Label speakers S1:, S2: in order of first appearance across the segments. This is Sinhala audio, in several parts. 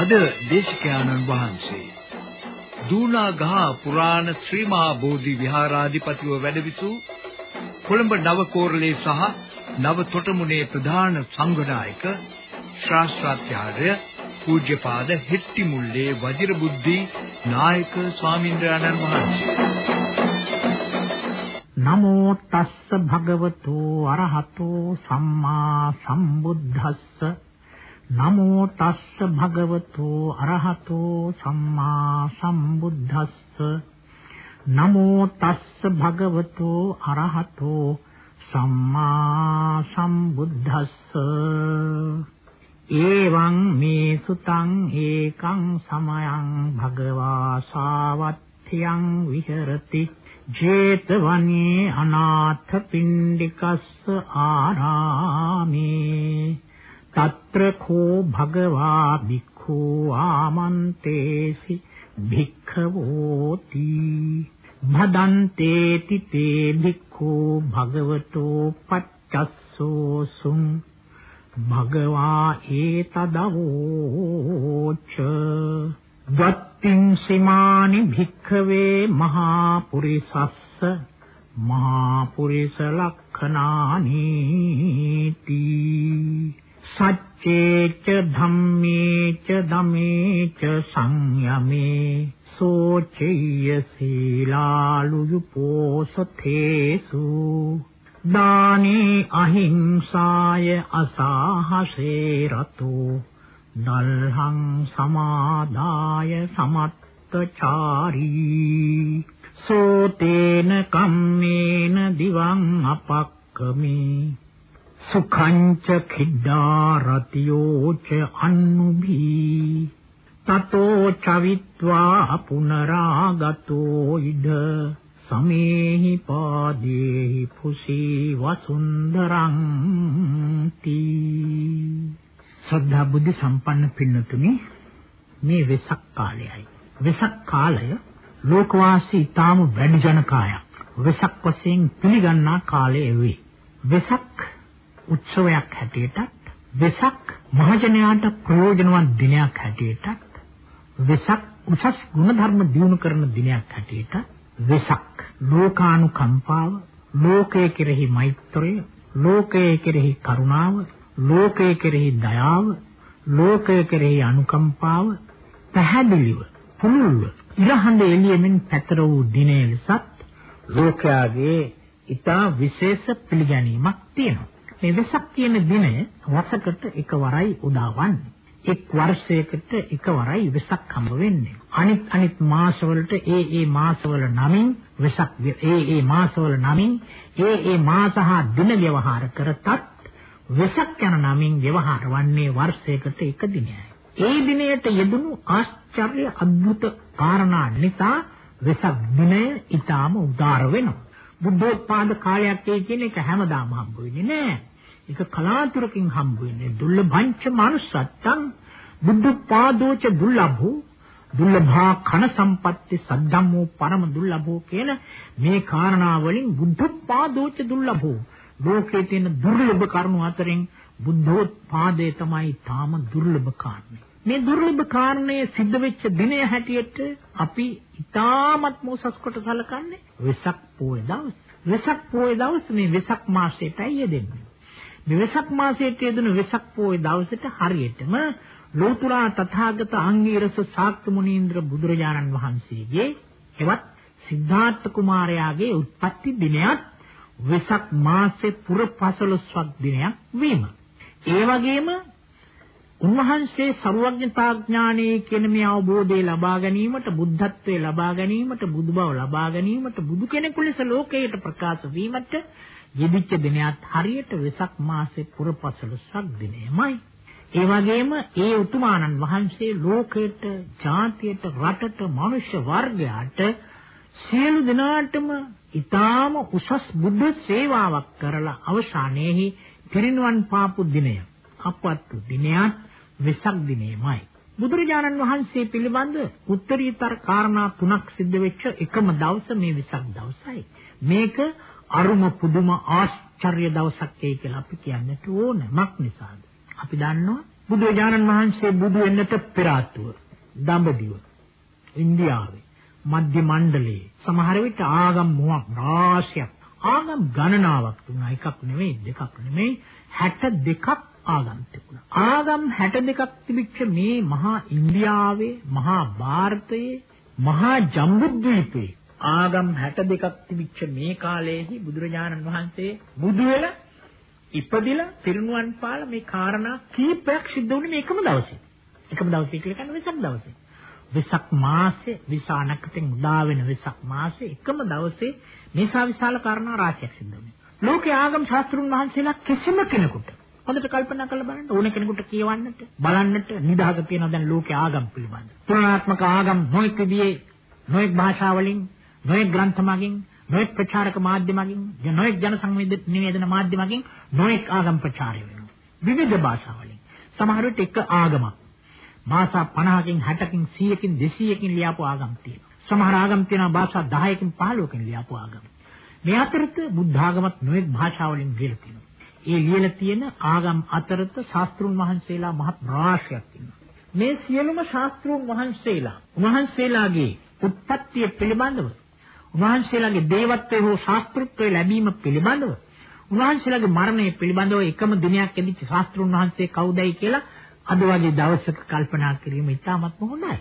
S1: අද දේශිකානන් වහන්සේ දූනා ගහ පුරාණ ශ්‍රී මහා බෝධි විහාරාධිපතිව වැඩවිසූ කොළඹ නවකෝරළේ සහ නව තොටමුණේ ප්‍රධාන සංඝනායක ශාස්ත්‍රාචාර්ය පූජ්‍යපාද හෙට්ටිමුල්ලේ වජිරබුද්ධි නායක ස්වාමින්ද්‍රයන්න් වහන්සේ.
S2: නමෝ තස්ස භගවතු අරහතෝ සම්මා සම්බුද්දස්ස. නමෝ තස්ස භගවතු අරහතෝ සම්මා සම්බුද්දස්ස. නමෝ තස්ස භගවතු අරහතෝ සම්මා සම්බුද්දස්ස. එවං මේ සුතං ඒකං සමයං භගවා සාවත්ථ්‍යං විහෙරති. ජේතවනේ අනාථ පින්ඩිකස්ස ආරාමේ. తත්‍ර කෝ භගවා භික්ඛු ආමන්තේසි භික්ඛවෝති භදන්තේති තේ භික්ඛු භගවතෝ පච්චස්සෝ සුං භගවා ඒතදවෝච වත්තිං සීමානි භික්ඛවේ මහා පුරිසස්ස මහා පුරිස ලක්ඛනානි තී සච්චේච ධම්මේච දමේච සංයමේ සෝචේය සීලාලුපෝසතේසු දානේ අහිංසාය අසහසේ රතෝ නල්හං සමාදාය සමත්තචාරී සෝතේන කම්මේන දිවං අපක්කමේ සුඛංච කිද්දා රතියෝච අන්නුභී තතෝ චවිත්වා පුනරාගතෝ ඉද සමේහි පාදේහි පුසී වසුන්දරං තී ශ්‍රද්ධා බුද්ධ සම්පන්න පින්නතුනි මේ වෙසක් කාලයයි. වෙසක් කාලය ලෝකවාසී ඊටාම වැඩි ජනකායක් වෙසක් වශයෙන් පිළිගන්නා කාලය වේ වෙසක් උත්සවයක් හැටියටත් වෙසක් මහජනයාට ප්‍රයෝජනවත් දිනයක් හැටියටත් වෙසක් උසස් ගුණධර්ම දියුණු කරන දිනයක් හැටියට වෙසක් ලෝකානුකම්පාව ලෝකයේ කෙරෙහි මෛත්‍රය ලෝකයේ කෙරෙහි කරුණාව ලෝකයේ කෙරෙහි දයාව ලෝකයේ කෙරෙහි අනුකම්පාව පැහැදිලිව පුළුල්ව ඉරහඳ එළියෙමින් පැතර වූ දිනේ ලෙසත් ලෝකයාගේ ඊටා විශේෂ පිළිගැනීමක් තියෙනවා. මේ වෙසක් කියන දිනය වසකට එකවරයි උදාවන්නේ. එක් වර්ෂයකට එකවරයි වෙසක් හම්බ වෙන්නේ. අනිත් අනිත් මාසවලට ඒ ඒ මාසවල නමින් වෙසක් ඒ ඒ මාසවල නමින් ඒ ඒ මාස හා දින ව්‍යවහාර කරතත් වෙසක් යන නමින් ව්‍යවහාර වන්නේ වර්ෂයකට එක දිනයයි. ඒ දිනයට යෙදුණු ආශ්චර්ය අద్భుත කාරණා නිසා වෙසක් දිනය ඊටාම උදාර වෙනවා. බුද්ධෝත්පාද කාලයක් කියන එක හැමදාම හම්බ වෙන්නේ නෑ. ඒක කලාතුරකින් හම්බ වෙන්නේ දුර්ලභංච manussත්තං බුද්ධපාදෝච දුර්ලභෝ දුර්ලභා කන සම්පatti සද්ධම්මෝ පරම දුර්ලභෝ කියන මේ කාරණා වලින් බුද්ධපාදෝච දුර්ලභෝ. ලෝකයේ තියෙන දුර්ලභ කරුණු අතරින් බුද්ධෝත්පාදේ තමයි තාම දුර්ලභ කාරණේ මේ දුර්ලභ කාරණේ සිද්ධ වෙච්ච දිනය හැටියට අපි ඊටමත් මොසස් කොට සලකන්නේ වෙසක් පොය දවස්. වෙසක් පොය දවස් මේ වෙසක් මාසයටයි යෙදෙන්නේ. වෙසක් මාසයේ යෙදුණු වෙසක් පොය දවසට හරියටම ලෝතර තථාගත අංගීරස ශාක්‍ය මුනීන්ද්‍ර බුදුරජාණන් වහන්සේගේ එවත් සිද්ධාර්ථ කුමාරයාගේ උත්පත්ති දිනයත් වෙසක් මාසේ පුර 15ක් දිනයක් වීම. ඒ වගේම උන්වහන්සේ ਸਰුවඥතා ඥානයේ කියන මේ අවබෝධය ලබා ගැනීමට බුද්ධත්වයේ ලබා ගැනීමට බුදුබව ලබා ගැනීමට බුදු කෙනෙකු ලෙස ලෝකයට ප්‍රකාශ වීමට යෙදිච්ච දිනයත් හරියට වෙසක් මාසේ පුරපසළොස්වක දිනයමයි. ඒ වගේම ඒ උතුමාණන් වහන්සේ ලෝකයට, ජාතියට, රටට, මනුෂ්‍ය වර්ගයාට සියලු දෙනාටම ඊටාම උසස් බුද්ධ සේවාවක් කරලා අවසානයේහි පිරිනුවන් පාපු දිනය. අපවත් දිනයත් වෙසක් දිනයමයි. බුදුරජාණන් වහන්සේ පිළිබඳ උත්තරීතර කාරණා තුනක් සිද්ධ වෙච්ච එකම දවස මේ වෙසක් දවසයි. මේක අරුම පුදුම ආශ්චර්ය දවසක් ඒ කියලා අපි කියන්නට ඕනමක් නිසාද? අපි දන්නවා බුදුරජාණන් වහන්සේ බුදු වෙන්නට පෙර ආතුව දඹදිව ඉන්දියාවේ මධ්‍ය මණ්ඩලයේ සමහර විට ආගම් මොහක් රාශියක් ආගම් ගණනාවක් තුනා එකක් නෙවෙයි දෙකක් නෙවෙයි 62ක් ආගම් තිබුණා. ආගම් 62ක් තිබිච්ච මේ මහා ඉන්දියාවේ මහා ಭಾರತයේ මහා ජම්බුද්වීපයේ ආගම් 62ක් තිබිච්ච මේ කාලයේදී බුදුරජාණන් වහන්සේ බුදු වෙලා ඉපදිලා පිරිනුවන් පාලා මේ කාරණා කීපයක් සිද්ධ වුණේ මේ එකම දවසේ. එකම දවසේ කියලා කියන්නේ වෙසක් දවසේ. වෙසක් මාසේ විසානකතෙන් උදා වෙන වෙසක් මාසේ එකම දවසේ මේසා විශාල කාරණා රාශියක් සිද්ධ වුණා. ලෝකේ ආගම් ශාස්ත්‍රුන් වහන්සේලා කිසිම කෙනෙකුට හොඳට කල්පනා කරලා බලන්න ඕන කෙනෙකුට කියවන්නට බලන්නට නිදහස තියෙනවා දැන් ලෝකේ ආගම් පිළිබඳ. තුලනාත්මක ආගම් නොඑක විදිහේ නොඑක භාෂාවලින් නොඑක ග්‍රන්ථ මගින් නොඑක් ප්‍රචාරක මාධ්‍ය මගින් නොඑක් ජන සංවේදන මාධ්‍ය මගින් නොඑක් ආගම් ප්‍රචාරය වෙනවා. විවිධ භාෂාවලින්. සමහර විට එක ආගමක් භාෂා 50කින් 60කින් 100කින් 200කින් ලියාපු ආගම් තියෙනවා. සමහර ආගම් තියෙනවා භාෂා 10කින් 15කින් ලියාපු ආගම්. මේ අතරත බුද්ධ ආගමත් නොඑක් භාෂාවලින් ලියලා තියෙනවා. ඒ ලියලා තියෙන ආගම් අතරත ශාස්ත්‍රුන් වහන්සේලා මහත් රාශියක් ඉන්නවා. මේ සියලුම ශාස්ත්‍රුන් වහන්සේලා උන්වහන්සේලාගේ උත්පත්තිය පිළිබඳව උන්වහන්සේලාගේ දේවත්වයේ හෝ ශාස්ත්‍රුත්වයේ ලැබීම පිළිබඳව උන්වහන්සේලාගේ මරණය පිළිබඳව එකම දිනයක් එදිච්ච ශාස්ත්‍රුන් වහන්සේ කවුදයි කියලා අද වගේ දවසක කල්පනා කිරීම ඉතාමත්ම හොඳයි.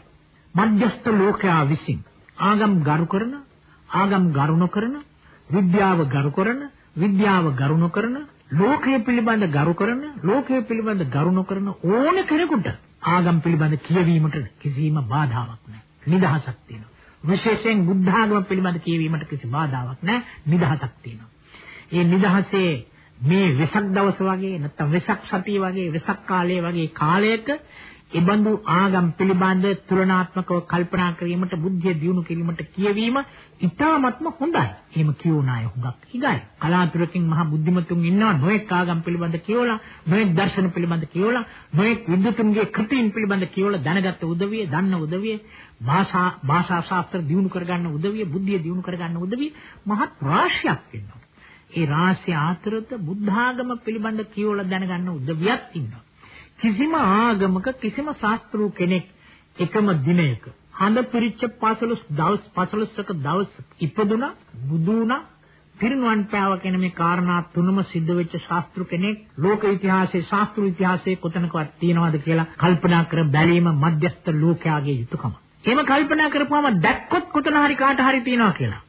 S2: මධ්‍යස්ථ ලෝකයා විසින් ආගම් ගරු කරන ආගම් ගරු නොකරන විද්‍යාව ගරු කරන විද්‍යාව ගරු නොකරන ලෝකය පිළිබඳ ගරු කරන ලෝකය පිළිබඳ ගරු නොකරන ඕන කෙනෙකුට ආගම් පිළිබඳ කියවීමට කිසිම බාධාවක් නැහැ. නිදහසක් තියෙනවා. විශේෂයෙන් බුද්ධ ආගම පිළිබඳ කියවීමට කිසි බාධාවක් නැහැ. නිදහසක් තියෙනවා. ඒ නිදහසේ මේ වෙසක් දවස වගේ නැත්නම් වෙසක් සතිය වගේ වෙසක් කාලය වගේ කාලයක ඒබඳු ආගම් පිළිබඳ තුලනාත්මකව කල්පනා කිරීමට බුද්ධිය දියුණු කිරීමට කියවීම ඉතාමත්ම හොඳයි. එහෙම කියෝන අය හුඟක් හිගයි. කලාතුරකින් මහා බුද්ධිමතුන් ඉන්නවා නොඑක් ආගම් පිළිබඳ කියවලා, නොඑක් දර්ශන පිළිබඳ කියවලා, නොඑක් විද්වතුන්ගේ කෘතීන් පිළිබඳ කියවලා දැනගත්ත උදවිය, දන්න උදවිය, භාෂා භාෂා ශාස්ත්‍ර දියුණු කරගන්න උදවිය, බුද්ධිය දියුණු කරගන්න උදවිය මහත් රාශියක් ඉන්නවා. ඒ රාශිය අතරත බුද්ධ ආගම පිළිබඳ කියවලා දැනගන්න උදවියක් ඉන්නවා. කිසිම ආගමක කිසිම ශාස්ත්‍රූ කෙනෙක් එකම දිනයක හඳ පිරිච්ච 15 දවස් 15ක දවස් ඉපදුනා බුදු වුණා පිරිනුවන් පෑව කියන මේ කාරණා තුනම සිද්ධ වෙච්ච ශාස්ත්‍රු කෙනෙක් ලෝක ඉතිහාසයේ ශාස්ත්‍රු ඉතිහාසයේ කොතනකවත් තියෙනවද කියලා කල්පනා කර බැලීම මධ්‍යස්ථ ලෝකයාගේ යුතුයකම. එහෙම කල්පනා කරපුවම දැක්කොත් කොතන හරි කාට හරි තියෙනවා කියලා.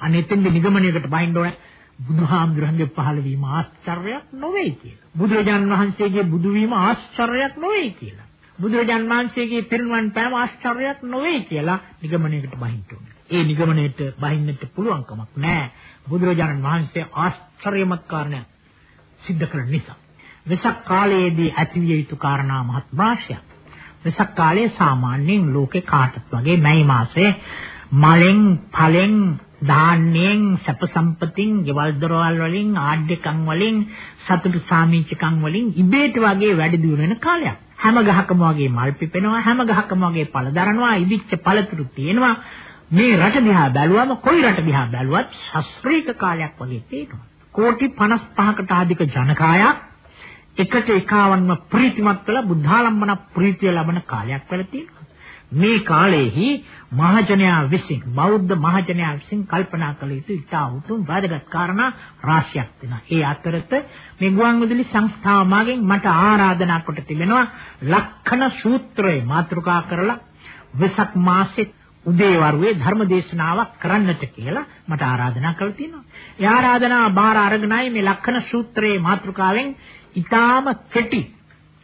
S2: අනේ එතෙන්ද නිගමනයකට බහින්න ඕනේ. බුදුහාමුදුරන්ගේ පහළ වීම ආශ්චර්යයක් නොවේ කියලා. බුදුරජාන් වහන්සේගේ බුදු වීම ආශ්චර්යයක් නොවේ කියලා. බුදුරජාන් වහන්සේගේ පිරිනුවන් පෑම ආශ්චර්යයක් නොවේ කියලා නිගමනයකට බහින්න ඕනේ. ඒ නිගමනයට බහින්නට පුළුවන් කමක් නැහැ. බුදුරජාණන් වහන්සේ ආශ්චර්යමත් කාරණයක් සිද්ධ කළ නිසා. වෙසක් කාලයේදී ඇතිවිය යුතු කාරණා මහත් වාශයක්. වෙසක් කාලයේ සාමාන්‍යයෙන් ලෝකේ කාටත් වගේ මැයි මාසයේ මලෙන් ඵලෙන් ධාන්‍යයෙන් සැප සම්පතින් ගෙවල් දොරවල් වලින් ආඩ්‍යකම් වලින් සතුටු සාමිච්චකම් වලින් ඉබේට වගේ වැඩි දියුණු වෙන කාලයක්. හැම ගහකම වගේ මල් පිපෙනවා හැම ගහකම වගේ පළ දරනවා ඉදිච්ච පළතුරු තියෙනවා මේ රට දිහා බැලුවම කොයි රට දිහා බැලුවත් ශාස්ත්‍රීය කාලයක් වගේ පේනවා. කෝටි 55කට අධික ජනකායක් එකට එකාවන්ම ප්‍රීතිමත් වෙලා බුද්ධාලම්බන ප්‍රීතිය ලබන කාලයක් වෙලා තියෙනවා. මේ කාලයේහි මහජනයා විසින් බෞද්ධ මහජනයා විසින් කල්පනා කළ යුතු ඉතා උතුම් වැදගත් කාරණා රාශියක් තියෙනවා. ඒ අතරත මේ ගුවන්විදුලි සංස්ථාව මගින් මට ආරාධනා කොට තිබෙනවා ලක්ෂණ සූත්‍රය මාතෘකා කරලා වෙසක් මාසෙත් උදේවරුේ ධර්ම දේශනාවක් කරන්නට කියලා මට ආරාධනා කළා තියෙනවා. ඒ ආරාධනාව බාර අරගෙනයි මේ ලක්ෂණ සූත්‍රයේ මාතෘකාවෙන් ඊටාම කෙටි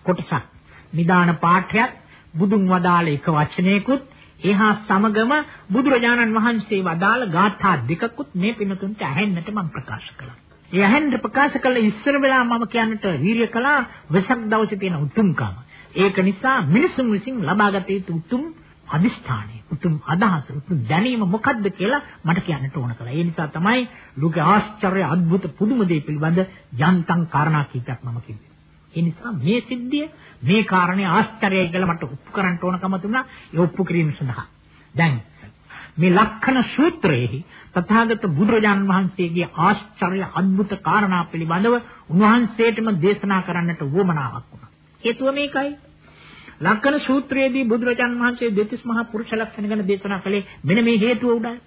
S2: කොටසක් නිදාන පාඨයක් බුදුන් වදාළ එක වචනයකුත් එහා සමගම බුදුරජාණන් වහන්සේ වදාළ ගාථා දෙකකුත් මේ පිනතුන්ට ඇහෙන්නට මම ප්‍රකාශ කළා. ඒ ඇහෙන්න ප්‍රකාශ කළ ඉස්සර වෙලා මම කියන්නට වීරිය කළා වෙසක් දවසේ තියෙන උතුම්කම. ඒක නිසා මිනිසුන් විසින් ලබාගත යුතු උතුම් අදිෂ්ඨානය, උතුම් අදහස, උතුම් දැනීම මොකක්ද කියලා මට කියන්නට ඕන කළා. ඒ නිසා තමයි ලෝකේ ආශ්චර්ය, අద్భుත, පුදුම දේ පිළිබඳ යන්තම් කාරණා කීපයක් මම කිව්වේ. ඒ නිසා මේ සිද්ධිය මේ කාරණේ ආශ්චර්යයි කියලා මට ඔප්පු කරන්න ඕනකම තුණා ඒ ඔප්පු කිරීම සඳහා. දැන් මේ ලක්ෂණ සූත්‍රයේ තථාගත බුදුරජාණන් වහන්සේගේ ආශ්චර්ය අద్భుත කාරණා පිළිබඳව උන්වහන්සේටම දේශනා කරන්නට උවමනාවක් වුණා. හේතුව මේකයි. ලක්කන සූත්‍රයේදී බුදුරජාන් වහන්සේ දෙතිස් මහා පුරුෂ ලක්ෂණ ගැන දේශනා කළේ මෙන්න මේ හේතුව උඩයි.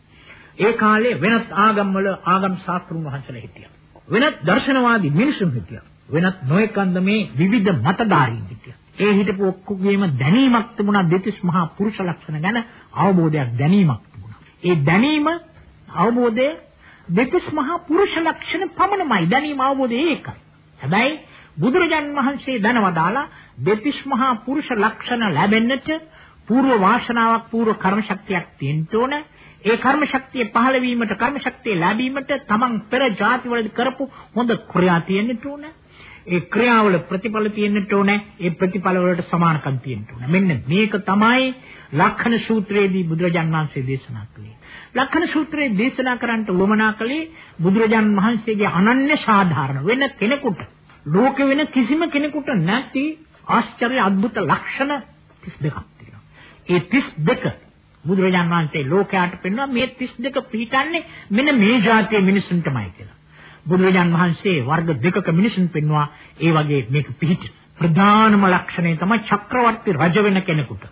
S2: ඒ කාලේ වෙනත් ආගම්වල ආගම් ශාස්ත්‍රුන් වහන්සේලා හිටියා. වෙනත් දර්ශනවාදී මිනිසුන් හිටියා. වෙනත් නොයෙක් අන්දමේ විවිධ මතධාරීන් සිටියා. ඒ හිටපු ඔක්කොගේම දැනීමක් තිබුණා දෙතිස් මහා පුරුෂ ලක්ෂණ ගැන අවබෝධයක් දැනීමක් තිබුණා. ඒ දැනීම අවබෝධය දෙතිස් මහා පුරුෂ ලක්ෂණ පමණමයි දැනීම අවබෝධය ඒකයි. හැබැයි බුදුරජාන් වහන්සේ දනවදාලා දෙතිස් මහා පුරුෂ ලක්ෂණ ලැබෙන්නට పూర్ව වාසනාවක් పూర్ව කර්ම ශක්තියක් තියෙන්න ඕනේ. ඒ කර්ම ශක්තිය පහළ වීමට කර්ම ශක්තිය ලැබීමට තමන් පෙර ජාතිවල කරපු හොඳ ක්‍රියා තියෙන්න ඕනේ. ඒ ක්‍රියාවල ප්‍රතිඵල තියෙන්නට ඕනේ. ඒ ප්‍රතිඵල වලට සමානකම් තියෙන්න ඕනේ. මෙන්න මේක තමයි ලක්ෂණ සූත්‍රයේදී බුදුරජාන් වහන්සේ දේශනා කළේ. ලක්ෂණ සූත්‍රයේ දේශනා කරන්නට උවමනා කළේ බුදුරජාන් වහන්සේගේ අනන්‍ය සාධාරණ වෙන කෙනෙකුට ලෝක වෙන කිසිම කෙනෙකුට නැති ආශ්චර්ය අద్భుත ලක්ෂණ 32ක් තියෙනවා. ඒ 32 බුදුරජාන් වහන්සේ ලෝකයට පෙන්වුවා මේ 32 පිළිටන්නේ මෙන්න මේ જાතියේ මිනිසුන්ටමයි කියලා. බුදුරජාන් වහන්සේ වර්ග දෙකක මිනිසුන් පෙන්වුවා ඒ වගේ මේක පිළිට. ප්‍රධානම ලක්ෂණය තමයි චක්‍රවර්ති රජ වෙන කෙනෙකුට.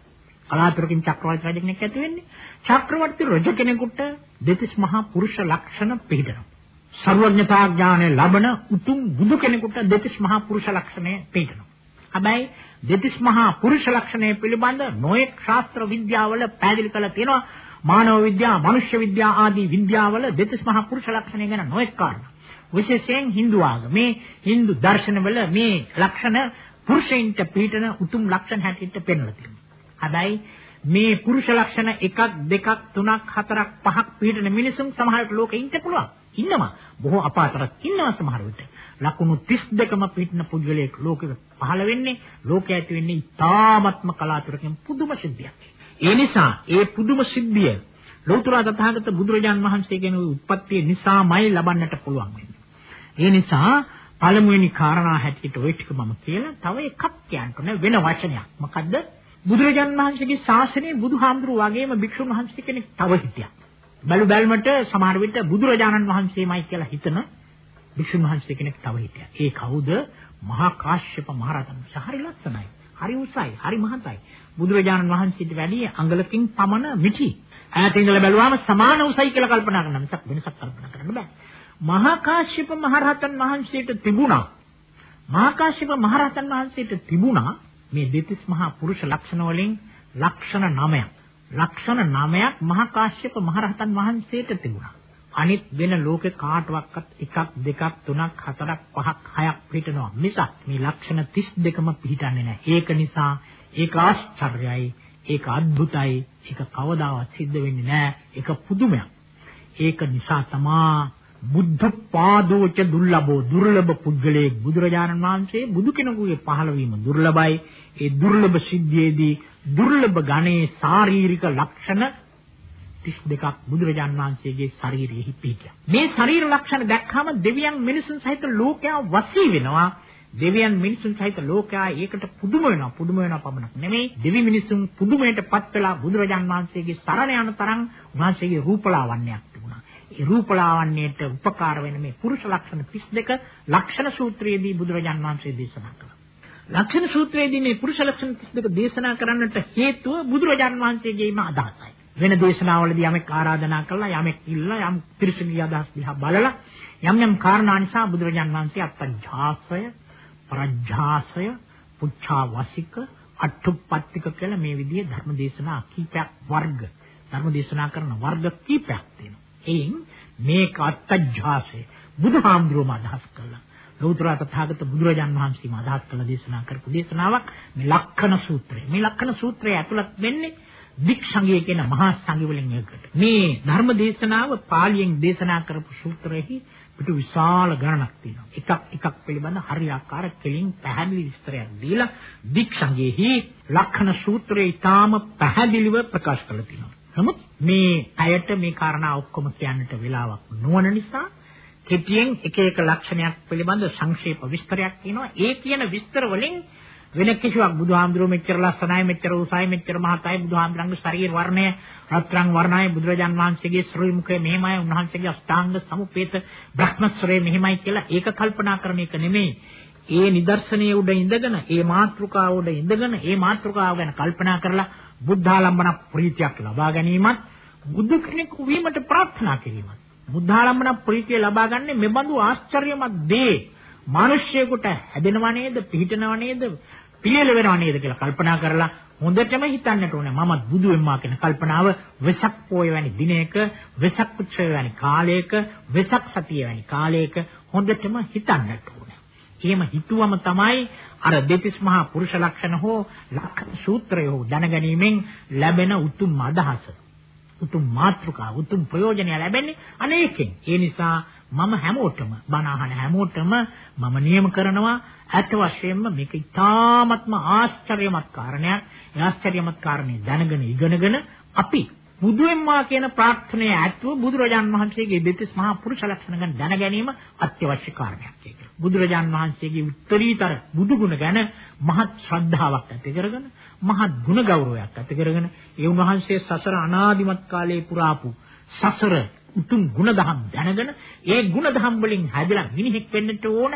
S2: කලාතුරකින් චක්‍රවර්ති රජ කෙනෙක් ඇති වෙන්නේ. චක්‍රවර්ති රජ කෙනෙකුට දෙතිස් මහා පුරුෂ ලක්ෂණ පිළිදෙනවා. සර්වඥතා ඥානය ලබන උතුම් බුදු කෙනෙකුට දෙතිස් මහා පුරුෂ ලක්ෂණය පිළිදෙනවා. හැබැයි දෙතිස් මහා පුරුෂ ලක්ෂණය පිළිබඳ නොයෙක් ශාස්ත්‍ර විද්‍යාවල පැහැදිලි කරලා තියෙනවා. මානව විද්‍යාව, මනුෂ්‍ය විද්‍යාව ආදී විද්‍යාවල දෙතිස් මහා පුරුෂ ලක්ෂණය ගැන නොයෙක් කාරණා. විශේෂයෙන් Hindu ආගමේ Hindu දර්ශනවල මේ ලක්ෂණ පුරුෂයින්ට පිළිතන උතුම් ලක්ෂණ හැටියට පෙන්වලා තියෙනවා. හැබැයි මේ පුරුෂ ලක්ෂණ එකක් දෙකක් තුනක් හතරක් පහක් පිළිතන මිනිසුන් සමහරට ලෝකෙ ඉන්න පුළුවන්. ඉන්නවා. බොහෝ අපාතරක් ඉන්නවා සමහර විට. ලකුණු 32ම පිටින පුද්ගලයෙක් ලෝකෙ පහළ වෙන්නේ ලෝකයේ ඇති වෙන්නේ ඉතාමත්ම කලාතුරකින් පුදුම සිද්ධියක්. ඒ නිසා ඒ පුදුම සිද්ධිය ලෞතර තථාගත බුදුරජාන් වහන්සේගෙන උත්පත්තිය නිසාමයි ලබන්නට පුළුවන් වෙන්නේ. ඒ නිසා පළමුවෙනි කාරණා හැටියට ওই ටික මම කියලා තව එකක් කියන්න වෙන වචනයක්. මොකද්ද? බුදුරජාන් වහන්සේගේ ශාසනයේ බුදුහාමුදුරුවෝ වගේම භික්ෂුන් වහන්සේ කෙනෙක් තව හිටියා. බලු බැලමට සමහර විට බුදුරජාණන් වහන්සේමයි කියලා හිතන භික්ෂුන් වහන්සේ කෙනෙක් තව හිටියා. ඒ කවුද? මහා කාශ්‍යප මහරහතන් වහන්සේ. හරි ලස්සනයි. හරි උසයි. හරි මහතයි. බුදුරජාණන් වහන්සේට වැඩිය අඟලකින් පමණ මිටි. ඈත ඉඳලා බැලුවාම සමාන උසයි කියලා කල්පනා කරනවා. මිසක් වෙනසක් කල්පනා කරන්න බෑ. මහා කාශ්‍යප මහරහතන් වහන්සේට තිබුණා. මහා කාශ්‍යප මහරහතන් වහන්සේට තිබුණා මේ දෙතිස් මහා පුරුෂ ලක්ෂණ වලින් ලක්ෂණ 9ක්. ලක්ෂණ 9ක් මහා කාශ්‍යප මහරහතන් වහන්සේට තිබුණා. අනිත් වෙන ලෝකේ කාටවත් එකක් දෙකක් තුනක් හතරක් පහක් හයක් පිටනවා. මිසක් මේ ලක්ෂණ 32ම පිටින්නේ නැහැ. ඒක නිසා ඒක ආශ්චර්යයි, ඒක අద్భుතයි, ඒක කවදාවත් සිද්ධ වෙන්නේ නැහැ. ඒක පුදුමයක්. ඒක නිසා තමා බුද්ධ පාදෝච දුර්ලභෝ දුර්ලභ පුද්ගලයේ බුදුරජාණන් වහන්සේ බුදු කෙනෙකුගේ පහළවීම දුර්ලභයි. ඒ දුර්ලභ සිද්ධියේදී දුර්ලභ ගණේ ශාරීරික ලක්ෂණ 32ක් බුදුරජාණන් වහන්සේගේ ශරීරයේ පිහිටියා. මේ ශරීර ලක්ෂණ දැක්කම දෙවියන් මිනිසුන් සහිත ලෝකයා වසී වෙනවා. දෙවියන් මිනිසුන් සහිත ලෝකයා ඒකට පුදුම වෙනවා. පුදුම වෙනවා පමණක් නෙමෙයි. දෙවි මිනිසුන් පුදුමයටපත් වෙලා බුදුරජාණන් වහන්සේගේ සරණ යන තරම් උන්වහන්සේගේ රූපලාවන්‍යයක් තිබුණා. ඒ රූපලාවන්‍යයට උපකාර වෙන මේ පුරුෂ ලක්ෂණ 32 ලක්ෂණ සූත්‍රයේදී බුදුරජාණන් වහන්සේ දේශනා කළා. ලක්ෂණ සූත්‍රයේදී මේ පුරුෂ ලක්ෂණ 32 දේශනා කරන්නට හේතුව බුදුරජාණන් වහන්සේගේම අදහසයි. වෙන දේශනාවලදී යමෙක් ආරාධනා කළා යමෙක් ඉල්ලලා යම් ත්‍රිසංගී අදහස් දිහා බලලා යම් යම් කාරණා නිසා බුදුරජාන් වහන්සේ අත්ජාසය ප්‍රඥාසය පුච්ඡා වසික අට්ඨපත්තික කියලා මේ විදිහේ ධර්ම දේශනා කීපයක් වර්ග ධර්ම දේශනා කරන වර්ග කීපයක් තියෙනවා. එයින් මේක අත්ජාසය බුදුහාමුදුරුවම අදහස් කළා. ලෞතර තථාගත බුදුරජාන් වහන්සේම අදහස් කළ දේශනා කරපු දේශනාවක් මේ ලක්ෂණ සූත්‍රය. මේ ලක්ෂණ සූත්‍රය ඇතුළත් වෙන්නේ දික්සංගය කියන මහා සංගය වලින් එකකට. මේ ධර්ම දේශනාව පාලියෙන් දේශනා කරපු සූත්‍රෙහි පිටු විශාල ගණනක් තියෙනවා. එකක් එකක් පිළිබඳ හරියාකාර කෙලින් පැහැදිලි විස්තරයක් දීලා දික්සංගයේහි ලක්ෂණ සූත්‍රයේ ඊටාම පැහැදිලිව ප්‍රකාශ කරලා තියෙනවා. නමුත් මේ අයට මේ කාරණා ඔක්කොම කියන්නට වෙලාවක් නොවන නිසා කෙටියෙන් එක එක ලක්ෂණයක් පිළිබඳ සංක්ෂේප විස්තරයක් තියෙනවා. ඒ කියන විස්තර වලින් වෙන කිසිවක් බුදුහාමුදුරුවෝ මෙච්චර ලස්සනයි මෙච්චර උසයි මෙච්චර මහතයි බුදුහාමුදුරන්ගේ ශරීර වර්ණය රත්රන් වර්ණයි බුදුරජාන් වහන්සේගේ ශ්‍රී මුඛය මෙහෙමයි උන්වහන්සේගේ අෂ්ටාංග සමුපේත බ්‍රහ්මස්වරය මෙහෙමයි කියලා ඒක කල්පනා කරන එක නෙමෙයි ඒ නිදර්ශනයේ උඩ ඉඳගෙන, ඒ මාත්‍රිකාව උඩ ඉඳගෙන, ඒ මාත්‍රිකාව ගැන කල්පනා කරලා බුද්ධාලම්බන ප්‍රීතියක් ලබා ගැනීමත් බුදු කෙනෙකු වීමට ප්‍රාර්ථනා කිරීමත්. බුද්ධාලම්බන ප්‍රීතිය ලබා ගන්න මෙබඳු ආශ්චර්යමත් දේ මිනිස්සෙකුට හැදෙනව නේද, පිහිටනව නේද, පිළියෙල වෙනව නේද කියලා කල්පනා කරලා හොඳටම හිතන්නට ඕනේ මම බුදු වෙම්මා කියන කල්පනාව වෙසක් පොය වැනි දිනයක වෙසක් උත්සවය වැනි කාලයක වෙසක් සතිය වැනි කාලයක හොඳටම හිතන්නට ඕනේ. එහෙම හිතුවම තමයි අර දෙතිස් මහා පුරුෂ ලක්ෂණ හෝ ලක්ෂණ සූත්‍රය හෝ දැනගැනීමෙන් ලැබෙන උතුම් අදහස. උතුම් මාත්‍රිකාව උතුම් ප්‍රයෝජනය ලැබෙන්නේ අනේකෙන්. ඒ නිසා මම හැමෝටම බණ අහන හැමෝටම මම නියම කරනවා ඇත්ත වශයෙන්ම මේක ඉතාමත්ම ආශ්චර්යමත් කාරණයක්. ඒ ආශ්චර්යමත් කාරණේ දැනගෙන ඉගෙනගෙන අපි බුදු වෙම්මා කියන ප්‍රාර්ථනය ඇතුව බුදුරජාන් වහන්සේගේ දෙතිස් මහා පුරුෂ ලක්ෂණ ගැන දැන ගැනීම අත්‍යවශ්‍ය කාරණයක් ඒක. බුදුරජාන් වහන්සේගේ උත්තරීතර බුදු ගුණ ගැන මහත් ශ්‍රද්ධාවක් ඇති කරගෙන මහත් ගුණ ගෞරවයක් ඇති කරගෙන ඒ උන්වහන්සේ සසර අනාදිමත් කාලයේ පුරාපු සසර උතුම් ගුණධම් දැනගෙන ඒ ගුණධම් වලින් හැදලා මිනිහෙක් වෙන්නට ඕන.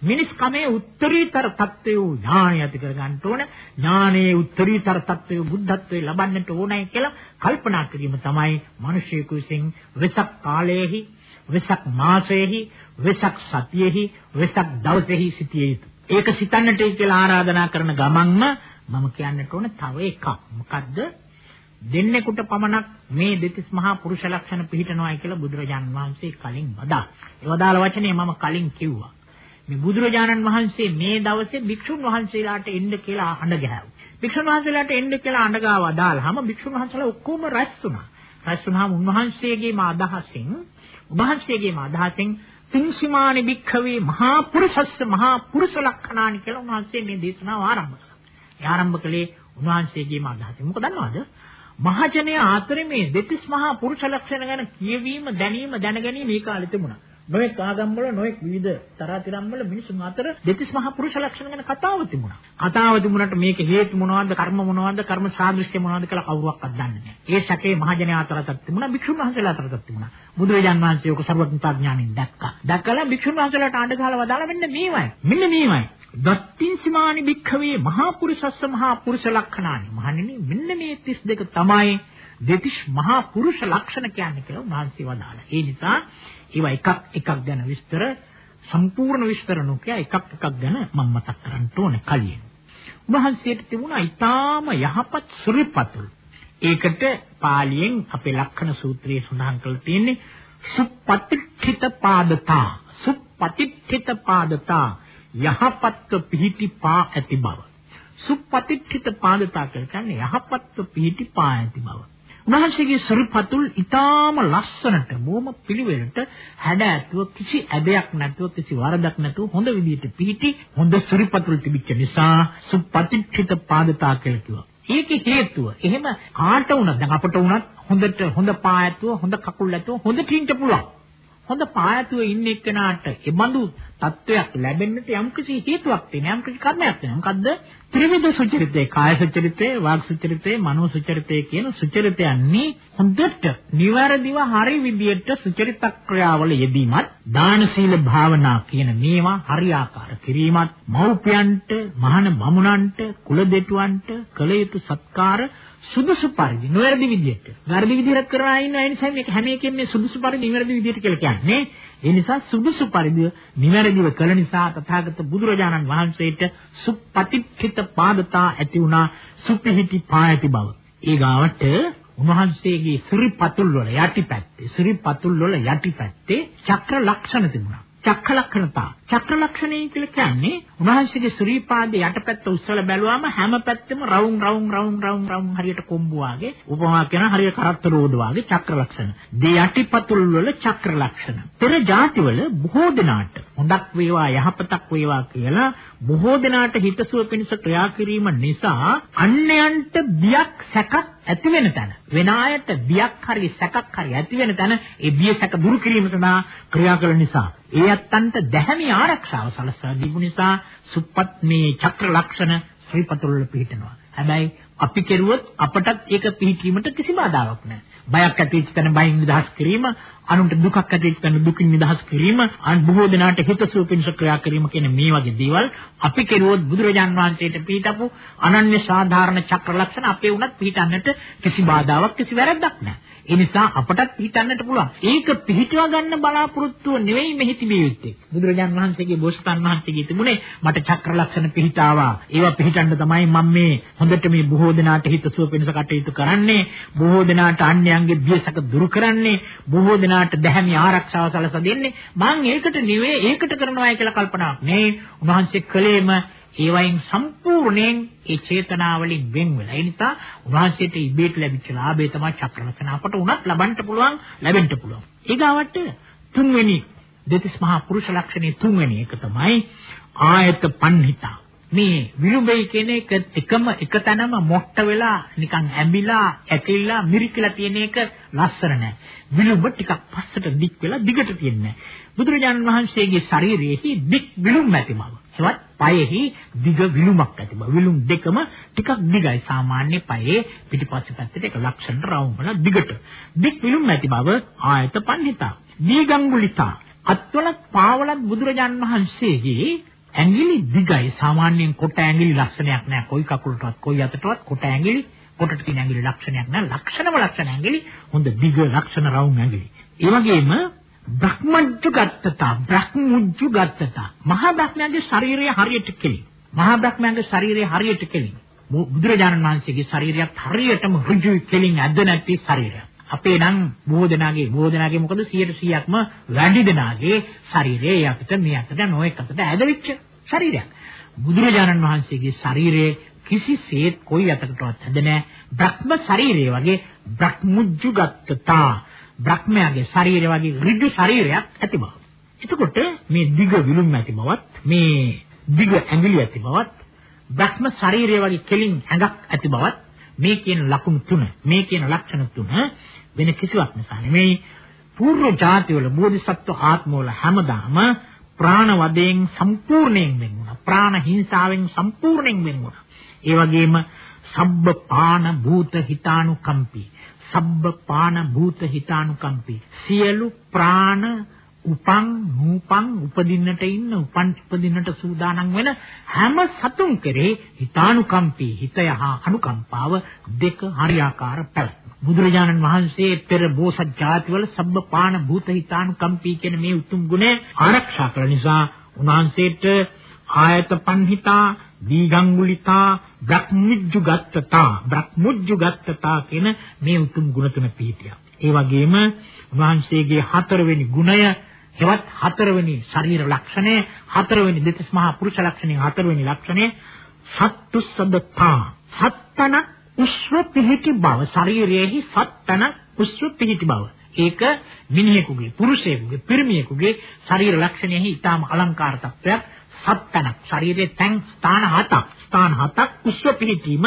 S2: මිනිස් කමේ උත්තරීතර தත්වය ඥාණය ඇති කර ගන්න ඕන. ඥානයේ උත්තරීතර தත්වය බුද්ධත්වයේ ලබන්නට ඕනයි කියලා කල්පනා කිරීම තමයි මිනිසෙකු විසින් වෙසක් කාලයේහි වෙසක් මාසයේහි වෙසක් සතියේහි වෙසක් දවසේහි සිටිය යුතු ඒක සිතන්නට කියලා ආරාධනා කරන ගමන්ම මම කියන්නට ඕන තව එකක් මොකද්ද දෙන්නෙකුට පමණක් මේ දෙතිස් මහා පුරුෂ ලක්ෂණ පිළිටනවායි කියලා බුදුරජාණන් වහන්සේ කලින් වදා. ඒ වදාළ වචනේ මම කලින් කිව්වා. මේ බුදුරජාණන් වහන්සේ මේ දවසේ භික්ෂුන් වහන්සේලාට එන්න කියලා අඬ ගැහුවා. භික්ෂුන් වහන්සේලාට එන්න කියලා අඬ ගාව අදාළාම භික්ෂුන් වහන්සේලා ඔක්කොම රැස් වුණා. රැස් වුණාම උන්වහන්සේගේම අදහසින් උන්වහන්සේගේම අදහසින් තින්සිමානි භික්ඛවේ මහා පුරුෂස්ස මහා පුරුෂ ලක්ෂණානි කියලා උන්වහන්සේ මේ දේශනාව ආරම්භ කළා. ඒ ආරම්භ කළේ උන්වහන්සේගේම අදහසින්. මොකද දන්නවද? මහජනය අතරේ මේ දෙතිස් මහා පුරුෂ ලක්ෂණ ගැන කියවීම දැනීම දැනගැනීම මේ කාලේ තිබුණා. නොඑක් ආගම් වල නොඑක් විවිධ තරාතිරම් වල මිනිසුන් අතර දෙතිස් මහා පුරුෂ ලක්ෂණ ගැන කතාව තිබුණා. කතාව තිබුණාට මේක හේතු මොනවද, කර්ම මොනවද, කර්ම සාදෘශ්‍ය මොනවද කියලා කවුරුවක්වත් දන්නේ නැහැ. ඒ සැකේ මහජනය අතරටත් තිබුණා, භික්ෂුන් වහන්සේලා අතරටත් තිබුණා. බුදුරජාන් වහන්සේ ඔක සර්වඥතා ඥාණයෙන් දැක්කා. දැක්කලා භික්ෂුන් වහන්සේලාට අඬ ගහලා වදාලා මෙන්න මේවයි. මෙන්න මේවයි. දත්තින්සිමානි භික්ඛවේ මහා පුරුෂස්ස මහා පුරුෂ ලක්ෂණානි. මහණෙනි මෙන්න මේ 32 තමයි දෙතිස් මහා පුරුෂ ලක්ෂණ කියන්නේ කියලා උන්වහන්සේ වදාළා. ඒ නිසා ඒවා එකක් එකක් ගැන විස්තර සම්පූර්ණ විස්තර නොකිය එකක් එකක් ගැන මම මතක් කරන්න ඕනේ කලින්. උන්වහන්සේට තිබුණා ඊටාම යහපත් සුරිපතුල්. ඒකට පාලියෙන් අපේ ලක්ෂණ සූත්‍රයේ සඳහන් කරලා තියෙන්නේ සුප්පතිඨිත පාදතා සුප්පතිඨිත පාදතා යහපත්ව පිහිටි පා ඇති බව. සුප්පතිඨිත පාදතා කියන්නේ යහපත්ව පිහිටි පා ඇති බව. උන්වහන්සේගේ සරිපතුල් ඊටාම ලස්සනට බොහොම පිළිවෙලට හැඩ ඇතුව කිසි ඇදයක් නැතුව කිසි වරදක් නැතුව හොඳ විදිහට පිහිටි හොඳ සරිපතුල් තිබිච්ච නිසා සුප්පතිඨිත පාදතා කියලා කිව්වා. ඒකේ හේතුව එහෙම කාට වුණත් දැන් අපට වුණත් හොඳට හොඳ පා ඇතුව හොඳ කකුල් ඇතුව හොඳ ටින්ට පුළුවන්. හොඳ පායතුව ඉන්න එක්කනාට ඒ බඳු තත්වයක් ලැබෙන්නට යම්කිසි හේතුවක් තියෙනවා යම්කිසි කර්මයක් තියෙනවා මොකද්ද? ත්‍රිවිධ සුචරිතේ කාය සුචරිතේ වාග් සුචරිතේ මනෝ සුචරිතේ කියන සුචරිතයන්නේ හොඳට නිවැරදිව හරි විදියට සුචරිත ක්‍රියාවල යෙදීමත් දාන සීල භාවනා කියන මේවා හරියාකාර කිරීමත් මව්පියන්ට මහාන බමුණන්ට කුල දෙටුවන්ට කළ යුතු සත්කාර සුදුසු පරිදි නොවැරදි විදිහට. වැරදි විදිහට කරලා ඉන්න ඒ නිසා මේක හැම එකෙම මේ සුදුසු පරිදි නිවැරදි විදිහට කියලා කියන්නේ. ඒ නිසා සුදුසු පරිදි නිවැරදිව කළ නිසා තථාගත බුදුරජාණන් වහන්සේට සුප්පටිච්චිත පාදතා ඇති වුණා සුපිහිටි පායති බව. ඒ ගාවට උන්වහන්සේගේ සිරිපතුල් වල යටිපැත්තේ සිරිපතුල් වල යටිපැත්තේ චක්‍ර ලක්ෂණ තිබුණා. චක්‍ර ලක්ෂණතා. චක්‍ර ලක්ෂණය කියලා කියන්නේ උන්වහන්සේගේ ශ්‍රීපාදයේ යටපැත්ත උස්සලා බැලුවාම හැම පැත්තෙම රවුම් රවුම් රවුම් රවුම් රවුම් හරියට කොම්බු වාගේ උපමා කරන හරියට කරත්ත රෝද වාගේ චක්‍ර ලක්ෂණ. දේ යටිපතුල් වල චක්‍ර ලක්ෂණ. පෙර ಜಾතිවල බොහෝ දෙනාට හොඳක් වේවා යහපතක් වේවා කියලා බොහෝ දෙනාට හිතසුව පිණිස ක්‍රියා කිරීම නිසා අන්‍යයන්ට බියක් සැකක් ඇති වෙන තැන වෙන අයට බියක් හරි සැකක් හරි ඇති වෙන තැන ඒ බිය සැක දුරු කිරීම සඳහා ක්‍රියා කළ නිසා ඒ අත්තන්ට දැහැමි ආරක්ෂාව සලසා දීපු නිසා සුප්පත් මේ චක්‍ර ලක්ෂණ ශ්‍රීපතුල් වල පිහිටනවා. හැබැයි අපි කෙරුවොත් අපටත් ඒක පිහිටීමට කිසිම ආදාවක් නැහැ. බයක් ඇති වෙච්ච තැන බයින් නිදහස් කිරීම අනුන්ට දුකක් ඇති කරන දුකින් නිදහස් කිරීම, අන් බොහෝ දෙනාට හිතසුව පිණිස ක්‍රියා කිරීම කියන මේ වගේ දේවල් අපි කෙරුවොත් බුදුරජාන් වහන්සේට පිටපු අනන්‍ය සාධාරණ චක්‍ර ලක්ෂණ අපේ උනත් පිටන්නට කිසි බාධාවක් කිසි වැරද්දක් නැහැ. ඒ නිසා අපටත් පිටින්නට පුළුවන්. ඒක පිළිටව ගන්න බලාපොරොත්තුව නෙවෙයි මෙහි තිබිය යුත්තේ. බුදුරජාන් වහන්සේගේ බෝසතාණන් වහන්සේගේ තිබුණේ මට චක්‍ර ලක්ෂණ පිළිටාවා. ඒවා පිළිටන්න තමයි මම මේ හොඳට මේ බොහෝ දෙනාට හිතසුව පිණිස කටයුතු කරන්නේ. බොහෝ දෙනාට අන්‍යයන්ගේ බියසක දුරු කරන්නේ. බොහෝ දෙනාට දැහැමි ආරක්ෂාව සලසා දෙන්නේ. මම ඒකට නෙවෙයි ඒකට කරනවායි කියලා කල්පනාවක් නෙවෙයි. උන්වහන්සේ කලේම ඒ වයින් සම්පූර්ණයෙන් ඒ චේතනාවලින් වෙන් වෙලා. ඒ නිසා උන්වහන්සේට ඉබේට ලැබිච්ච ලාභය තමයි චක්‍රවසන අපට උනත් ලබන්න පුළුවන්, ලැබෙන්න පුළුවන්. ඊගාවට තුන්වෙනි දෙතිස් මහා පුරුෂ ලක්ෂණේ තුන්වෙනි එක තමයි ආයත පන්හිතා. මේ විලුඹේ කියන එක එකම එක තැනම මොට්ට වෙලා නිකන් ඇඹිලා ඇකිලිලා මිරිකිලා තියෙන එක ලස්සන නෑ. විලුඹ ටිකක් පස්සට දික් වෙලා දිගට තියෙන්නේ. බුදුරජාණන් වහන්සේගේ ශරීරයේහි දික් විලුම් ඇති බව. හෙවත් පයෙහි දිග විලුමක් ඇති බව. විලුම් දෙකම ටිකක් දිගයි. සාමාන්‍ය පයේ පිටිපස්ස පැත්තට එක ලක්ෂණ රවුම් වල දිගට. දික් විලුම් ඇති බව ආයත පන්හිතා. දීගංගුලිතා. අත්වලත් පාවලත් බුදුරජාණන් වහන්සේගේ ඇඟිලි දිගයි. සාමාන්‍යයෙන් කොට ඇඟිලි ලක්ෂණයක් නෑ. කොයි කකුලටවත් කොයි අතටවත් කොට ඇඟිලි කොටට තියෙන ඇඟිලි ලක්ෂණයක් නෑ. ලක්ෂණම ලක්ෂණ ඇඟිලි හොඳ දිග ලක්ෂණ රවුම් ඇඟිලි. ඒ වගේම බ්‍රහ්මජ්ජු ගත්තතා බ්‍රහ්මුජ්ජු ගත්තතා. මහා බ්‍රහ්මයාගේ ශරීරය හරියට කෙලි මහා බ්‍රහ්මයාගේ ශරීරය හරියට කෙලි බුදුරජාණන් වහන්සේගේ ශරීරයත් හරියටම ඍජුයි කෙලින් ඇද නැති ශරීරයක්. අපේ නම් බොහෝ දෙනාගේ බොහෝ දෙනාගේ මොකද 100%ක්ම වැඩි දෙනාගේ ශරීරය යකට මේ අතට නොඑක අතට ඇදවිච්ච ශරීරයක්. බුදුරජාණන් වහන්සේගේ ශරීරයේ කිසිසේත් කොයි අතකටවත් ඇද නැහැ. බ්‍රහ්ම ශරීරය වගේ බ්‍රහ්මුජ්ජු ගත්තතා. බ්‍රහ්මයාගේ ශරීරය වගේ ඍජු ශරීරයක් ඇති බව. එතකොට මේ දිග විලුම් ඇති බවත් මේ දිග ඇඟිලි ඇති බවත් බ්‍රහ්ම ශරීරය වගේ කෙලින් ඇඟක් ඇති බවත් මේ කියන ලක්ෂණ තුන මේ කියන ලක්ෂණ තුන වෙන කිසිවක් නිසා නෙමෙයි පූර්ව જાතිවල බෝධිසත්ව ආත්මවල හැමදාම ප්‍රාණ වදයෙන් සම්පූර්ණයෙන් වෙන් වුණා. ප්‍රාණ හිංසාවෙන් සම්පූර්ණයෙන් වෙන් වුණා. ඒ වගේම සබ්බ පාන භූත හිතානුකම්පී සබ්බ පාන භූත හිතානුකම්පී. සියලු ප්‍රාණ උපං නූපං උපදින්නට ඉන්න උපන් උපදින්නට සූදානම් වෙන හැම සතුන් කෙරේ හිතානුකම්පී හිතය හා අනුකම්පාව දෙක හරියාකාර පැවැත්ම. බුදුරජාණන් වහන්සේ පෙර බෝසත් ජාතිවල සබ්බ පාන භූත හිතානුකම්පී කියන මේ උතුම් ගුණය ආරක්ෂා කළ නිසා උන්වහන්සේට ආයත පන්හිතා දීගංගුලිතා බ්‍රහ්මුජ්ජුගත්තතා. බ්‍රහ්මුජ්ජුගත්තතා කියන මේ උතුම් ගුණ තුන පිහිටියා. ඒ වගේම වහන්සේගේ හතරවෙනි ගුණය හෙවත් හතරවෙනි ශරීර ලක්ෂණය හතරවෙනි දෙතිස් මහා පුරුෂ ලක්ෂණය හතරවෙනි ලක්ෂණය සත්තුසදතා සත්තන උස්ව පිහිටි බව. ශරීරයේහි සත්තන උස්ව පිහිටි බව. ඒක මිනිහෙකුගේ පුරුෂයෙකුගේ පිරිමියෙකුගේ ශරීර ලක්ෂණයෙහි ඊටාම අලංකාර තත්වයක් සත්තනක් ශරීරයේ තැන් ස්ථාන හතක්. ස්ථාන හතක් උස්ව පිහිටීම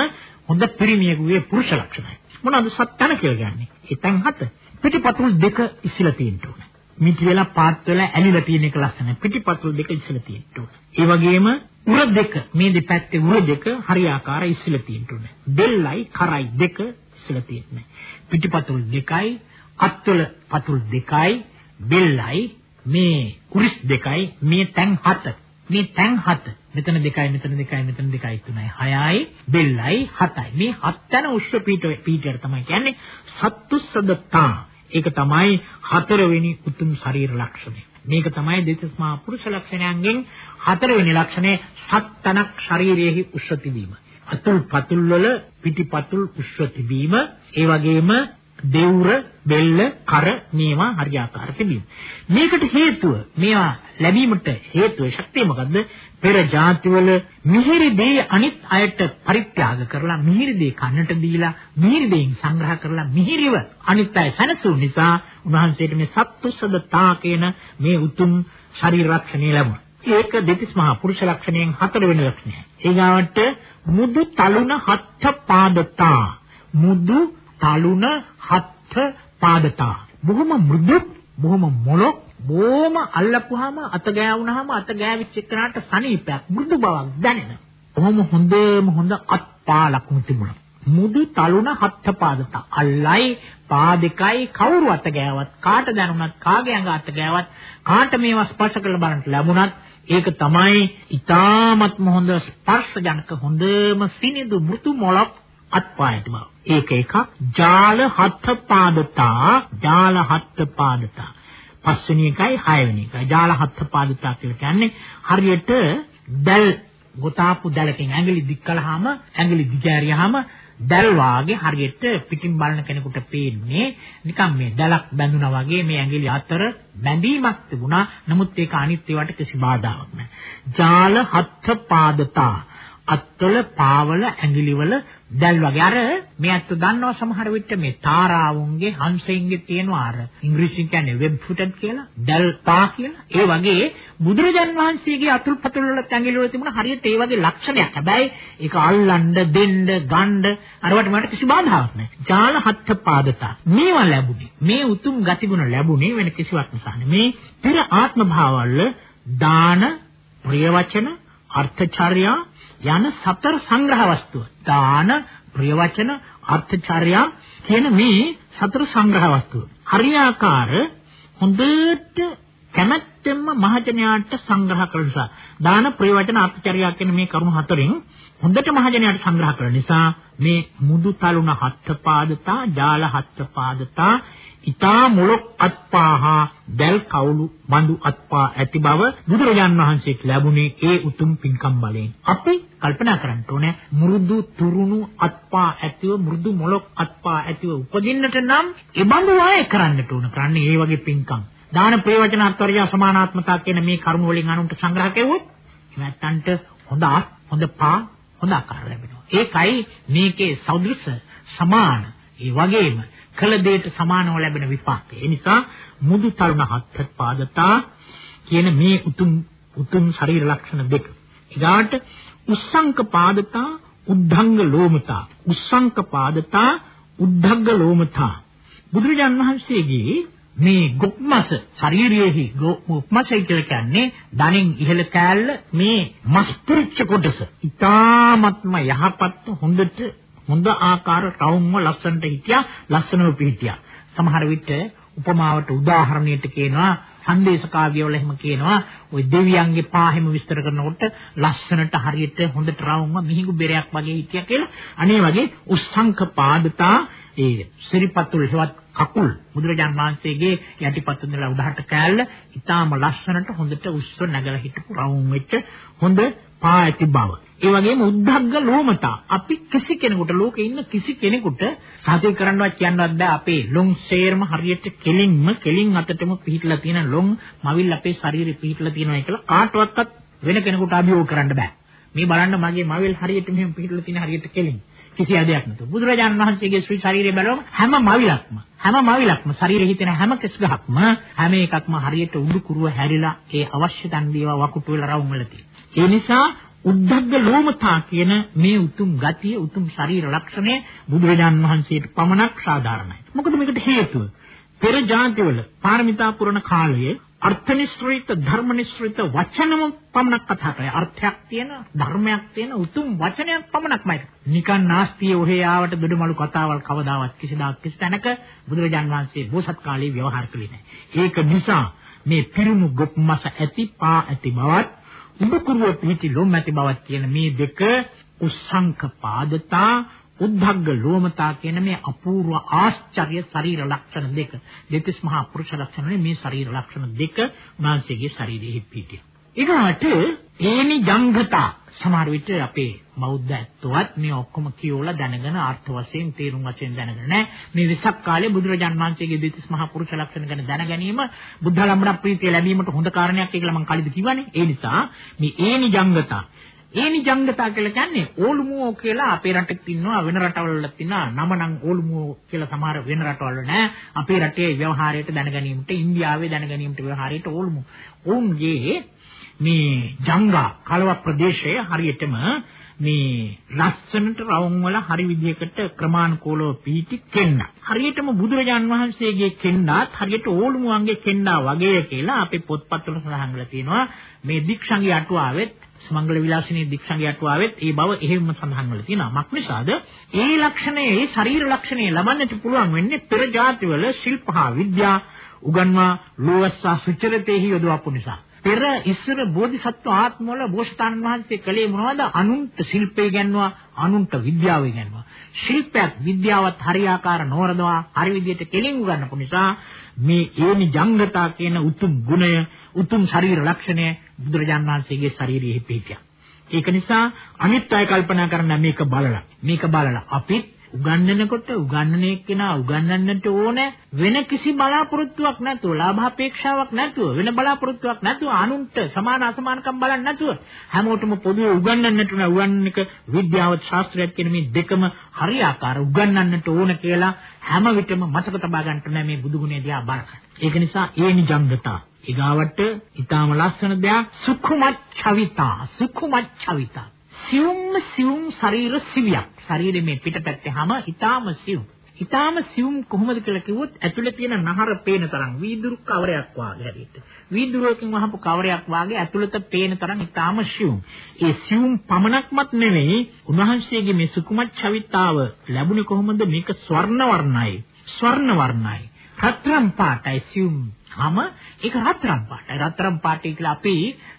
S2: හොඳ පිරිමියෙකුගේ පුරුෂ ලක්ෂණයි. මොනවාද සත්තන කියලා කියන්නේ? ඒ තැන් හත. පිටිපතුල් දෙක ඉස්සලා තියෙන්න ඕනේ. මිටි වෙලා පාත් වෙලා ඇලිලා තියෙන එක ලස්සනයි. පිටිපතුල් දෙක ඉස්සලා තියෙන්න ඕනේ. ඒ වගේම උර දෙක මේ දෙපැත්තේ උර දෙක හරියාකාර ඉස්සලා තියෙන්න ඕනේ. දෙල්ලයි කරයි දෙක ඉස්සලා තියෙන්නේ පිටිපතුල් දෙකයි අත්වල පතුල් දෙකයි බෙල්ලයි මේ කුරිස් දෙකයි මේ තැන් හත. මේ තැන් හත. මෙතන දෙකයි මෙතන දෙකයි මෙතන දෙකයි තුනයි. හයයි බෙල්ලයි හතයි. මේ හත් තැන උෂ්ඨ පීඨ පීඨය තමයි කියන්නේ සත්තුස්සදතා ඒක තමයි හතරවෙනි උතුම් ශරීර ලක්ෂණය. මේක තමයි දෙතිස් මහා පුරුෂ ලක්ෂණයන්ගෙන් හතරවෙනි ලක්ෂණය සත්තනක් ශරීරයේහි උෂ්ඨ තිබීම. අතුල් පතුල් වල පිටිපතුල් උෂ්ඨ තිබීම. ඒ වගේම දෙවුර බෙල්ල කර මේවා හරියාකාර තිබීම. මේකට හේතුව මේවා ලැබීමට හේතුව ශක්තිය මොකද්ද? පෙර જાතිවල මිහිරි දේ අනිත් අයට පරිත්‍යාග කරලා මිහිරි දේ කන්නට දීලා මිහිරි දේෙන් සංග්‍රහ කරලා මිහිරිව අනිත් අය සැනසු නිසා උන්වහන්සේට මේ සත්තුසදතා කියන මේ උතුම් ශරීර රක්ෂණය ලැබුණා. ඒක දෙතිස් මහා පුරුෂ ලක්ෂණයෙන් හතරවෙනි ලක්ෂණය. ඊගාවට මුදු තලුණ හත්ථ පාදතා මුදු තලුණ හත්ථ පාදතා බොහොම මෘදු බොහොම මොලොක් බොහොම අල්ලපුවාම අත ගෑවුනහම අත ගෑවිච්ච එක්කනට සනීපයක් මෘදු බවක් දැනෙන. කොහොම හොඳම හොඳ අත්පා ලකුණු තිබුණා. මුදු තලුණ හත්ත පාදත. අල්ලයි පාදකයි කවුරු අත ගෑවත් කාට දැනුණත් කාගේ ඇඟ අත ගෑවත් කාට මේවා ස්පර්ශ කරලා බලන්න ලැබුණත් ඒක තමයි ඊ타මත්ම හොඳ ස්පර්ශජනක හොඳම සිනිඳු මෘතු මොලක් අත්පායට බව. ඒක එකක් ජාල හත්ත පාදතා ජාල හත්ත පාදතා පස්වෙනි එකයි හයවෙනි එකයි ජාල හත්ත පාදතා කියලා කියන්නේ හරියට දැල් ගොතාපු දැලකින් ඇඟිලි දික් කළාම ඇඟිලි දිගෑරියාම දැල් වාගේ හරියට පිටින් බලන කෙනෙකුට පේන්නේ නිකන් මේ දැලක් බැඳුනා වගේ මේ ඇඟිලි අතර බැඳීමක් තිබුණා. නමුත් ඒක අනිත් ඒවාට කිසි බාධාවක් නැහැ. ජාල හත්ථ පාදතා අත්වල පාවල ඇඟිලිවල දැල් වගේ අර මේ අත්තු දන්නවා සමහර විට මේ තාරාවුන්ගේ හංසයින්ගේ තියෙනවා අර ඉංග්‍රීසියෙන් කියන්නේ වෙබ් ෆුටඩ් කියලා දැල් පා කියලා. ඒ වගේ බුදුරජාන් වහන්සේගේ අතුල් පතුල් වල ඇඟිලි වල තිබුණ හරියට ඒ වගේ ලක්ෂණයක්. හැබැයි ඒක අල්ලන්න දෙන්න ගන්න අරවට මට කිසි බාධාවක් නැහැ. ජාල හත්ත පාදතා මේවා ලැබුණේ මේ උතුම් ගතිගුණ ලැබුණේ වෙන කිසිවක් නිසා නෙමේ. පෙර ආත්ම භාවවල දාන ප්‍රිය වචන අර්ථචර්යා යන සතර සංග්‍රහ වස්තුව. දාන, ප්‍රිය වචන, අර්ථචර්යා කියන මේ සතර සංග්‍රහ වස්තුව. හරියාකාර හොඳට කැමැත්තෙන්ම මහජනයාට සංග්‍රහ කරන නිසා දාන ප්‍රිය වචන අර්ථචර්යා කියන මේ කරුණු හතරෙන් හොඳට මහජනයාට සංග්‍රහ කරන නිසා මේ මුදු තලුණ හත්ත පාදතා ජාල හත්ත පාදතා ඊතා මුලක් අත්පාහා දැල් කවුළු බඳු අත්පා ඇති බව බුදුරජාන් වහන්සේට ලැබුණේ ඒ උතුම් පින්කම් බලයෙන්. අපි කල්පනා කරන්න ඕනේ මෘදු තුරුණු අත්පා ඇතිව මෘදු මොලොක් අත්පා ඇතිව උපදින්නට නම් ඒ බඳු අය කරන්නට ඕන. කරන්නේ ඒ වගේ පින්කම්. දාන ප්‍රේවචන අත්වර්ය සමානාත්මතා කියන මේ කරුණ වලින් අනුන්ට සංග්‍රහ කෙරුවොත් නැත්තන්ට හොඳ හොඳ පා හොඳ ආකාර ලැබෙනවා. ඒකයි මේකේ සෞදෘශ සමාන. ඒ වගේම කළ දෙයට සමානව ලැබෙන විපාකය. ඒ නිසා මුදු තරුණ හත් පාදතා කියන මේ උතුම් උතුම් ශරීර ලක්ෂණ දෙක. ඊගාට උස්සංක පාදතා උද්ධංග ලෝමතා උස්සංක පාදතා උද්ධග්ග ලෝමතා බුදුරජාන් වහන්සේගේ මේ ගොක්මස ශරීරයේහි ගොක්මසයි කියලා කියන්නේ ධනෙන් ඉහළ කෑල්ල මේ මස් පුරිච්ච කොටස. ඊ타ත්ම යහපත් හොඳට හොඳ ආකාර රවුම්ව ලස්සනට හිටියා ලස්සනව පිහිටියා සමහර විට උපමාවට උදාහරණයට කියනවා සංදේශ කාව්‍යවල එහෙම කියනවා ওই දෙවියන්ගේ පාහෙම විස්තර කරනකොට ලස්සනට හරියට හොඳට රවුම්ව මිහිඟු බෙරයක් වගේ හිටියා කියලා අනේ වගේ උස්සංක පාදතා ඒ සිරිපතුල් හෙවත් කකුල් බුදුරජාන් වහන්සේගේ යටිපතුල් ඉඳලා උඩහට කෑල්ල ඊටාම ලස්සනට හොඳට උස්ස නැගලා හිටපු රවුම් වෙච්ච හොඳ පා ඇති බව. ඒ වගේම උද්ධග්ග ලෝමතා. අපි කිසි කෙනෙකුට ලෝකේ ඉන්න කිසි කෙනෙකුට සාධේ කරන්නවත් කියන්නවත් බෑ අපේ ලොම් සේරම හරියට කෙලින්ම කෙලින් අතටම පිහිටලා තියෙන ලොම් මවිල් අපේ ශරීරේ පිහිටලා තියෙනවා කියලා කාටවත් වෙන කෙනෙකුට අභියෝග කරන්න බෑ. මේ බලන්න මගේ මවිල් හරියට මෙහෙම පිහිටලා තියෙන හරියට කෙලින්. කිසි අධයක් නැතුව. බුදුරජාණන් වහන්සේගේ ශ්‍රී ශරීරය බලවම හැම මවිලක්ම හැම මවිලක්ම ශරීරෙ හිතෙන හැම කෙස් ගහක්ම හැම එකක්ම හරියට උඩු කුරුව හැරිලා ඒ අවශ්‍ය තන් දේවා වකුටු වෙලා රවුම් වල තියෙනවා. ඒ නිසා උද්දග්ග ලෝමතා කියන මේ උතුම් ගතිය උතුම් ශරීර ලක්ෂණය බුදුරජාන් වහන්සේට පමණක් සාධාරණයි. මොකද මේකට හේතුව පෙර ජාතිවල පාරමිතා පුරන කාලයේ අර්ථනිශ්‍රිත ධර්මනිශ්‍රිත වචනම පමණක් කතා කරේ. අර්ථයක් තියෙන ධර්මයක් තියෙන උතුම් වචනයක් පමණක්මයි. නිකන් නාස්තිය ඔහේ ආවට බෙඩමලු කතාවල් කවදාවත් කිසිදාක් කිසි තැනක බුදුරජාන් වහන්සේ බෝසත් කාලේ ව්‍යවහාර කළේ නැහැ. ඒක නිසා මේ පිරුණු ගොප් මස ඇති පා ඇති බවත් උඹකුරුව පිහිටි ලොම් ඇති බවක් කියන මේ දෙක උස්සංක පාදතා උද්ධග්ග ලෝමතා කියන මේ අපූර්ව ආශ්චර්ය ශරීර ලක්ෂණ දෙක දෙතිස් මහා පුරුෂ ලක්ෂණනේ මේ ශරීර ලක්ෂණ දෙක මාංශයේ ශරීරයේ පිහිටිය. ඊගාට ඒනි ජංගතා සමහර විට අපේ බෞද්ධ ඇත්තවත් මේ ඔක්කොම කියෝලා දැනගෙන අර්ථ වශයෙන් තේරුම් වශයෙන් දැනගෙන නැහැ. මේ විසක් කාලේ බුදුරජාන් වහන්සේගේ දෙතිස් මහා පුරුෂ ලක්ෂණ ගැන දැන ගැනීම බුද්ධ ලම්බන ප්‍රීතිය ලැබීමට හොඳ කාරණයක් කියලා මම කලින්ද කිව්වනේ. ඒ නිසා මේ ඒනි ජංගතා ඒනි ජංගතා කියලා කියන්නේ ඕලුමුවෝ කියලා අපේ රටේ ඉන්නවා වෙන රටවල ඉන්නවා නම නම් ඕලුමුවෝ කියලා සමහර වෙන රටවල නෑ අපේ රටේ ව්‍යවහාරයට දැනගැනීමට ඉන්දියාවේ දැනගැනීමට ව්‍යවහාරයට ඕලුමු. ඔවුන්ගේ මේ ජංගා කලව ප්‍රදේශයේ හරියටම මේ ලස්සනට රවුම් වල හරි විදිහකට ක්‍රමානුකූලව පීටි කෙන්න. හරියටම බුදුරජාන් වහන්සේගේ කෙන්නාත් හරියට ඕලුමුවන්ගේ කෙන්නා වගේ කියලා අපේ පොත්පත්වල සඳහන් කරලා තියෙනවා. මේ දික්ෂංගී අටුවාවෙත් සමංගල විලාසිනී දික්සංගයට ආවෙත් ඒ බව එහෙම සඳහන් වෙලා තියෙනවා. මක් නිසාද? ඒ ලක්ෂණය, ඒ ශරීර ලක්ෂණය ලබන්නට පුළුවන් වෙන්නේ පෙර ජාතිවල ශිල්ප හා විද්‍යා උගන්වා ලෝවස්සා සුචරිතේහි යොදවපු නිසා. පෙර ඉස්සර බෝධිසත්ව ආත්මවල බෝසතාණන් වහන්සේ කලේ මොනවද? අනුන්ට ශිල්පේ ගැන්වා, අනුන්ට විද්‍යාව ගැන්වා. ශිල්පයක් විද්‍යාවත් හරියාකාර නොවරදවා හරි විදිහට කෙලින් උගන්නපු නිසා මේ ඒනි ජංගතා කියන උතුම් ගුණය, උතුම් ශරීර ලක්ෂණය බුදුරජාන් වහන්සේගේ ශාරීරියේ පිහිටියා. ඒක නිසා අනිත් අය කල්පනා කරන මේක බලලා මේක බලලා අපිත් උගන්වනකොට උගන්වන එක්කෙනා උගන්වන්නට ඕන වෙන කිසි බලාපොරොත්තුවක් නැතුව ලාභාපේක්ෂාවක් නැතුව වෙන බලාපොරොත්තුවක් නැතුව අනුන්ට සමාන අසමානකම් බලන්නේ නැතුව හැමෝටම පොදුවේ උගන්වන්නට උන උගන්වන එක විද්‍යාවත් ශාස්ත්‍රයත් කියන මේ දෙකම හරියාකාර උගන්වන්නට ඕන කියලා හැම විටම මතක තබා ගන්න මේ බුදුගුණය දිහා බලන්න. ඒක නිසා ඒ නිජංගතා ඊගාවට ඊටාම ලස්සන දෙයක් සුඛමච්ඡවිතා සුඛමච්ඡවිතා සියුම් සියුම් ශරීර සිවියක්. ශරීරයේ මේ පිටපැත්තේ හැම ඊටාම සියුම්. ඊටාම සියුම් කොහොමද කියලා කිව්වොත් ඇතුලේ තියෙන නහර පේන තරම් වීදුරු කවරයක් වාගේ හැටියට. වීදුරුවකින් වහපු කවරයක් වාගේ ඇතුළත පේන තරම් ඊටාම සියුම්. ඒ සියුම් පමණක්මත් නෙවෙයි උන්වහන්සේගේ මේ සුකුමත් චවිතාව ලැබුණේ කොහොමද මේක ස්වර්ණ වර්ණයි. ස්වර්ණ වර්ණයි. රත්රන් පාටයි සියුම්. හැම ඒක රත්රන් පාටයි. රත්රන් පාටයි කියලා අපි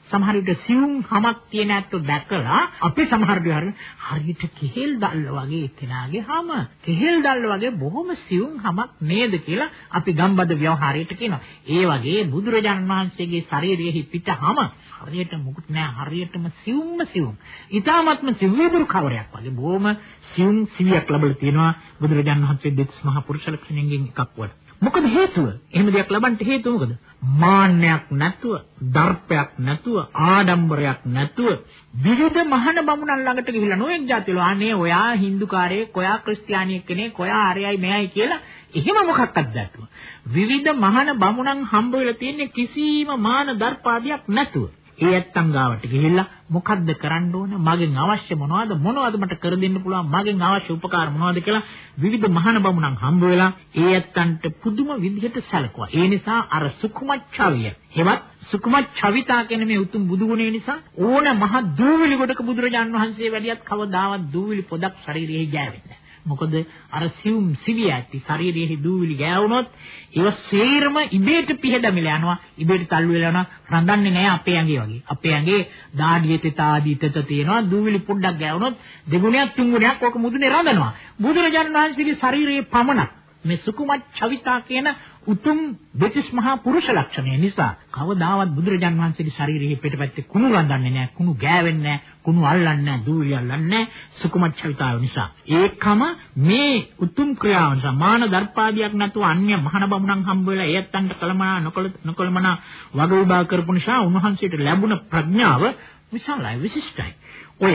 S2: සමහර විට සියුම් හමක් තියෙන ඇත්ත දැකලා අපි සමහර විට හරියට කෙහෙල් දැල්ල වගේ එක්කෙනාගේ හම කෙහෙල් දැල්ල වගේ බොහොම සියුම් හමක් නේද කියලා අපි ගම්බද ව්‍යවහාරයට කියනවා. ඒ වගේ බුදුරජාණන් වහන්සේගේ ශරීරයේ පිට හම හරියට මුකුත් නෑ හරියටම සියුම්ම සියුම්. ඊ타ත්ම සිවිදුරු කවරයක් වගේ බොහොම සියුම් සිවියක් ලැබලා තියෙනවා බුදුරජාණන් වහන්සේ දෙස් මහ පුරුෂ ලක්ෂණයෙන් එකක් වල. මොකද හේතුව? එහෙම දෙයක් ලබන්න හේතුව මොකද? මාන්නයක් නැතුව, දර්පයක් නැතුව, ආඩම්බරයක් නැතුව විවිධ මහාන බමුණන් ළඟට ගිහිල්ලා නොඑක් જાතිවල අනේ ඔයා Hindu කාරයෙක්, ඔයා ක්‍රිස්තියානියෙක් කෙනෙක්, ඔයා ආර්යයි මෙයයි කියලා එහෙම මොකක්වත් දැක්තුව. විවිධ මහාන බමුණන් හම්බ වෙලා තියෙන්නේ කිසිම මාන දර්පාදියක් නැතුව. ඒ ඇත්තන් ගාවට ගිහිල්ලා මොකද්ද කරන්න ඕන? මගෙන් අවශ්‍ය මොනවද? මොනවද මට කර දෙන්න පුළුවන්? මගෙන් අවශ්‍ය උපකාර මොනවද කියලා විවිධ මහාන බමුණන් හම්බ වෙලා ඒ ඇත්තන්ට පුදුම විදිහට සැලකුවා. ඒ නිසා අර සුකුමච්ඡාවිය හෙවත් සුකුමච්ඡවිතා කියන මේ උතුම් බුදු ගුණය නිසා ඕන මහ දූවිලි ගොඩක බුදුරජාන් වහන්සේ වැඩියත් කවදාවත් දූවිලි පොදක් ශරීරයේ ගෑවෙන්නේ මොකද අර සිවුම් සිවිය ඇති ශරීරයේ දූවිලි ගෑවුනොත් ඒව සේරම ඉබේට පිහදමිලා යනවා. ඉබේට තල්ලු වෙලා යනවා. රඳන්නේ නැහැ අපේ ඇඟේ වගේ. අපේ ඇඟේ දාඩියේ තෙත ආදී තෙත තියෙනවා. දූවිලි පොඩ්ඩක් ගෑවුනොත් දෙගුණයක් තුන්ගුණයක් ඕක මුදුනේ රඳනවා. බුදුරජාණන් වහන්සේගේ ශරීරයේ පමණක් මේ සුකුමත් චවිතා කියන උතුම් දෙතිස් මහා පුරුෂ ලක්ෂණය නිසා කවදාවත් බුදුරජාන් වහන්සේගේ ශරීරයේ පිටපැත්තේ කුණු රඳන්නේ නැහැ කුණු ගෑවෙන්නේ නැහැ කුණු අල්ලන්නේ නැහැ දූවිලි අල්ලන්නේ නැහැ සුකුමත් චවිතාව නිසා. ඒකම මේ උතුම් ක්‍රියාව නිසා මාන දර්පාදියක් නැතුව අන්‍ය මහාන බමුණන් හම්බ වෙලා ඒත්තන්ට කලමනා නොකල නොකලමනා වග විභාග කරපු නිසා උන්වහන්සේට ලැබුණ ප්‍රඥාව විශාලයි විශිෂ්ටයි. ඔය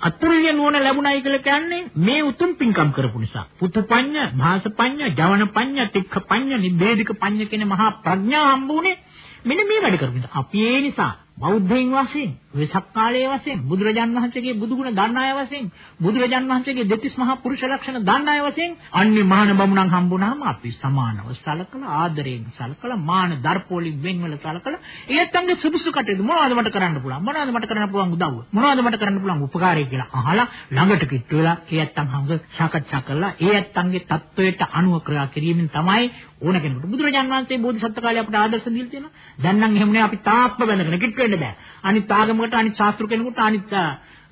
S2: අතුල්‍ය නුවණ ලැබුණයි කියලා කියන්නේ මේ උතුම් පින්කම් කරපු නිසා. පුතුපඤ්ඤ, භාසපඤ්ඤ, ජවනපඤ්ඤ, තික්ඛපඤ්ඤ, නිබ්බේධික පඤ්ඤ කියන මහා ප්‍රඥා හම්බුනේ මෙන්න මේ වැඩ කරපු නිසා. අපි ඒ නිසා බෞද්ධයින් වශයෙන් වෙසක් කාලයේ වශයෙන් බුදුරජාන් වහන්සේගේ බුදුගුණ දන්න අය වශයෙන් බුදුරජාන් වහන්සේගේ දෙතිස් මහා පුරුෂ ලක්ෂණ දන්න අය වශයෙන් අන්නේ මහාන බමුණන් හම්බුනාම අපි සමානව සලකලා ආදරයෙන් සලකලා මාන දර්පෝලින් වෙන්වල සලකලා ඒත් අංගේ සුදුසු කටයුතු මොනවද මට කරන්න පුළුවන් මොනවද මට කරන්න පුළුවන් උදව්ව මොනවද මට කරන්න පුළුවන් උපකාරය කියලා අහලා ළඟට කිට්ටු වෙලා ඒ ඇත්තන් හංග සාකච්ඡා කරලා ඒ ඇත්තන්ගේ தත්වයට අනුව ක්‍රියා කිරීමෙන් තමයි ඕන කෙනෙකුට බුදුරජාන් වහන්සේ බෝධිසත්ව කාලේ අපිට ආදර්ශ දීලා තියෙනවා. දැන් නම් එහෙම නෑ අපි තාප්ප බඳගෙන කිට් වෙන්න බෑ. අනිත් ආගමකට අනිත් ශාස්ත්‍ර කෙනෙකුට අනිත්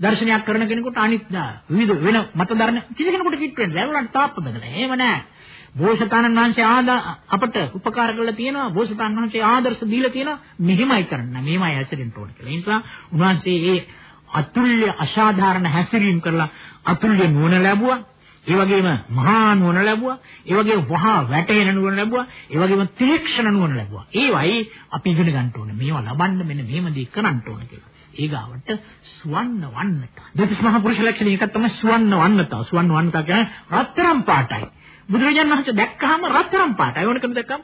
S2: දර්ශනයක් කරන කෙනෙකුට අනිත් විවිධ වෙන මත දරන කිසි කෙනෙකුට කිට් වෙන්නේ නැහැ. ඒගොල්ලන්ට තාප්ප බඳලා. එහෙම නැහැ. බෝසතාණන් වහන්සේ ආදා අපට උපකාර කරලා තියෙනවා. බෝසතාණන් වහන්සේ ආදර්ශ දීලා තියෙනවා. මෙහෙමයි කරන්න. මෙහෙමයි හැසිරෙන්න ඕන කියලා. ඒ නිසා උන්වහන්සේ මේ අතුල්‍ය අසාධාරණ හැසිරීම කරලා අතුල්‍ය නුවණ ලැබුවා. ඒ වගේම මහා නුවණ ලැබුවා. ඒ වගේම වහා වැටෙන නුවණ ලැබුවා. ඒ වගේම ත්‍රික්ෂණ නුවණ ලැබුවා. ඒවයි අපි ඉගෙන ගන්න ඕනේ. මේවා ලබන්න මෙන්න මෙහෙම දේ කරන්න ඕනේ කියලා. ඊගාවට සුවන්න වන්නත. දෙතිස් මහා පුරුෂ ලක්ෂණ එකක් තමයි සුවන්න වන්නත. සුවන්න වන්නත කියන්නේ රත්තරන් පාටයි. බුදුරජාණන් වහන්සේ දැක්කහම රත්තරන් පාටයි. ඕනකම දැක්කම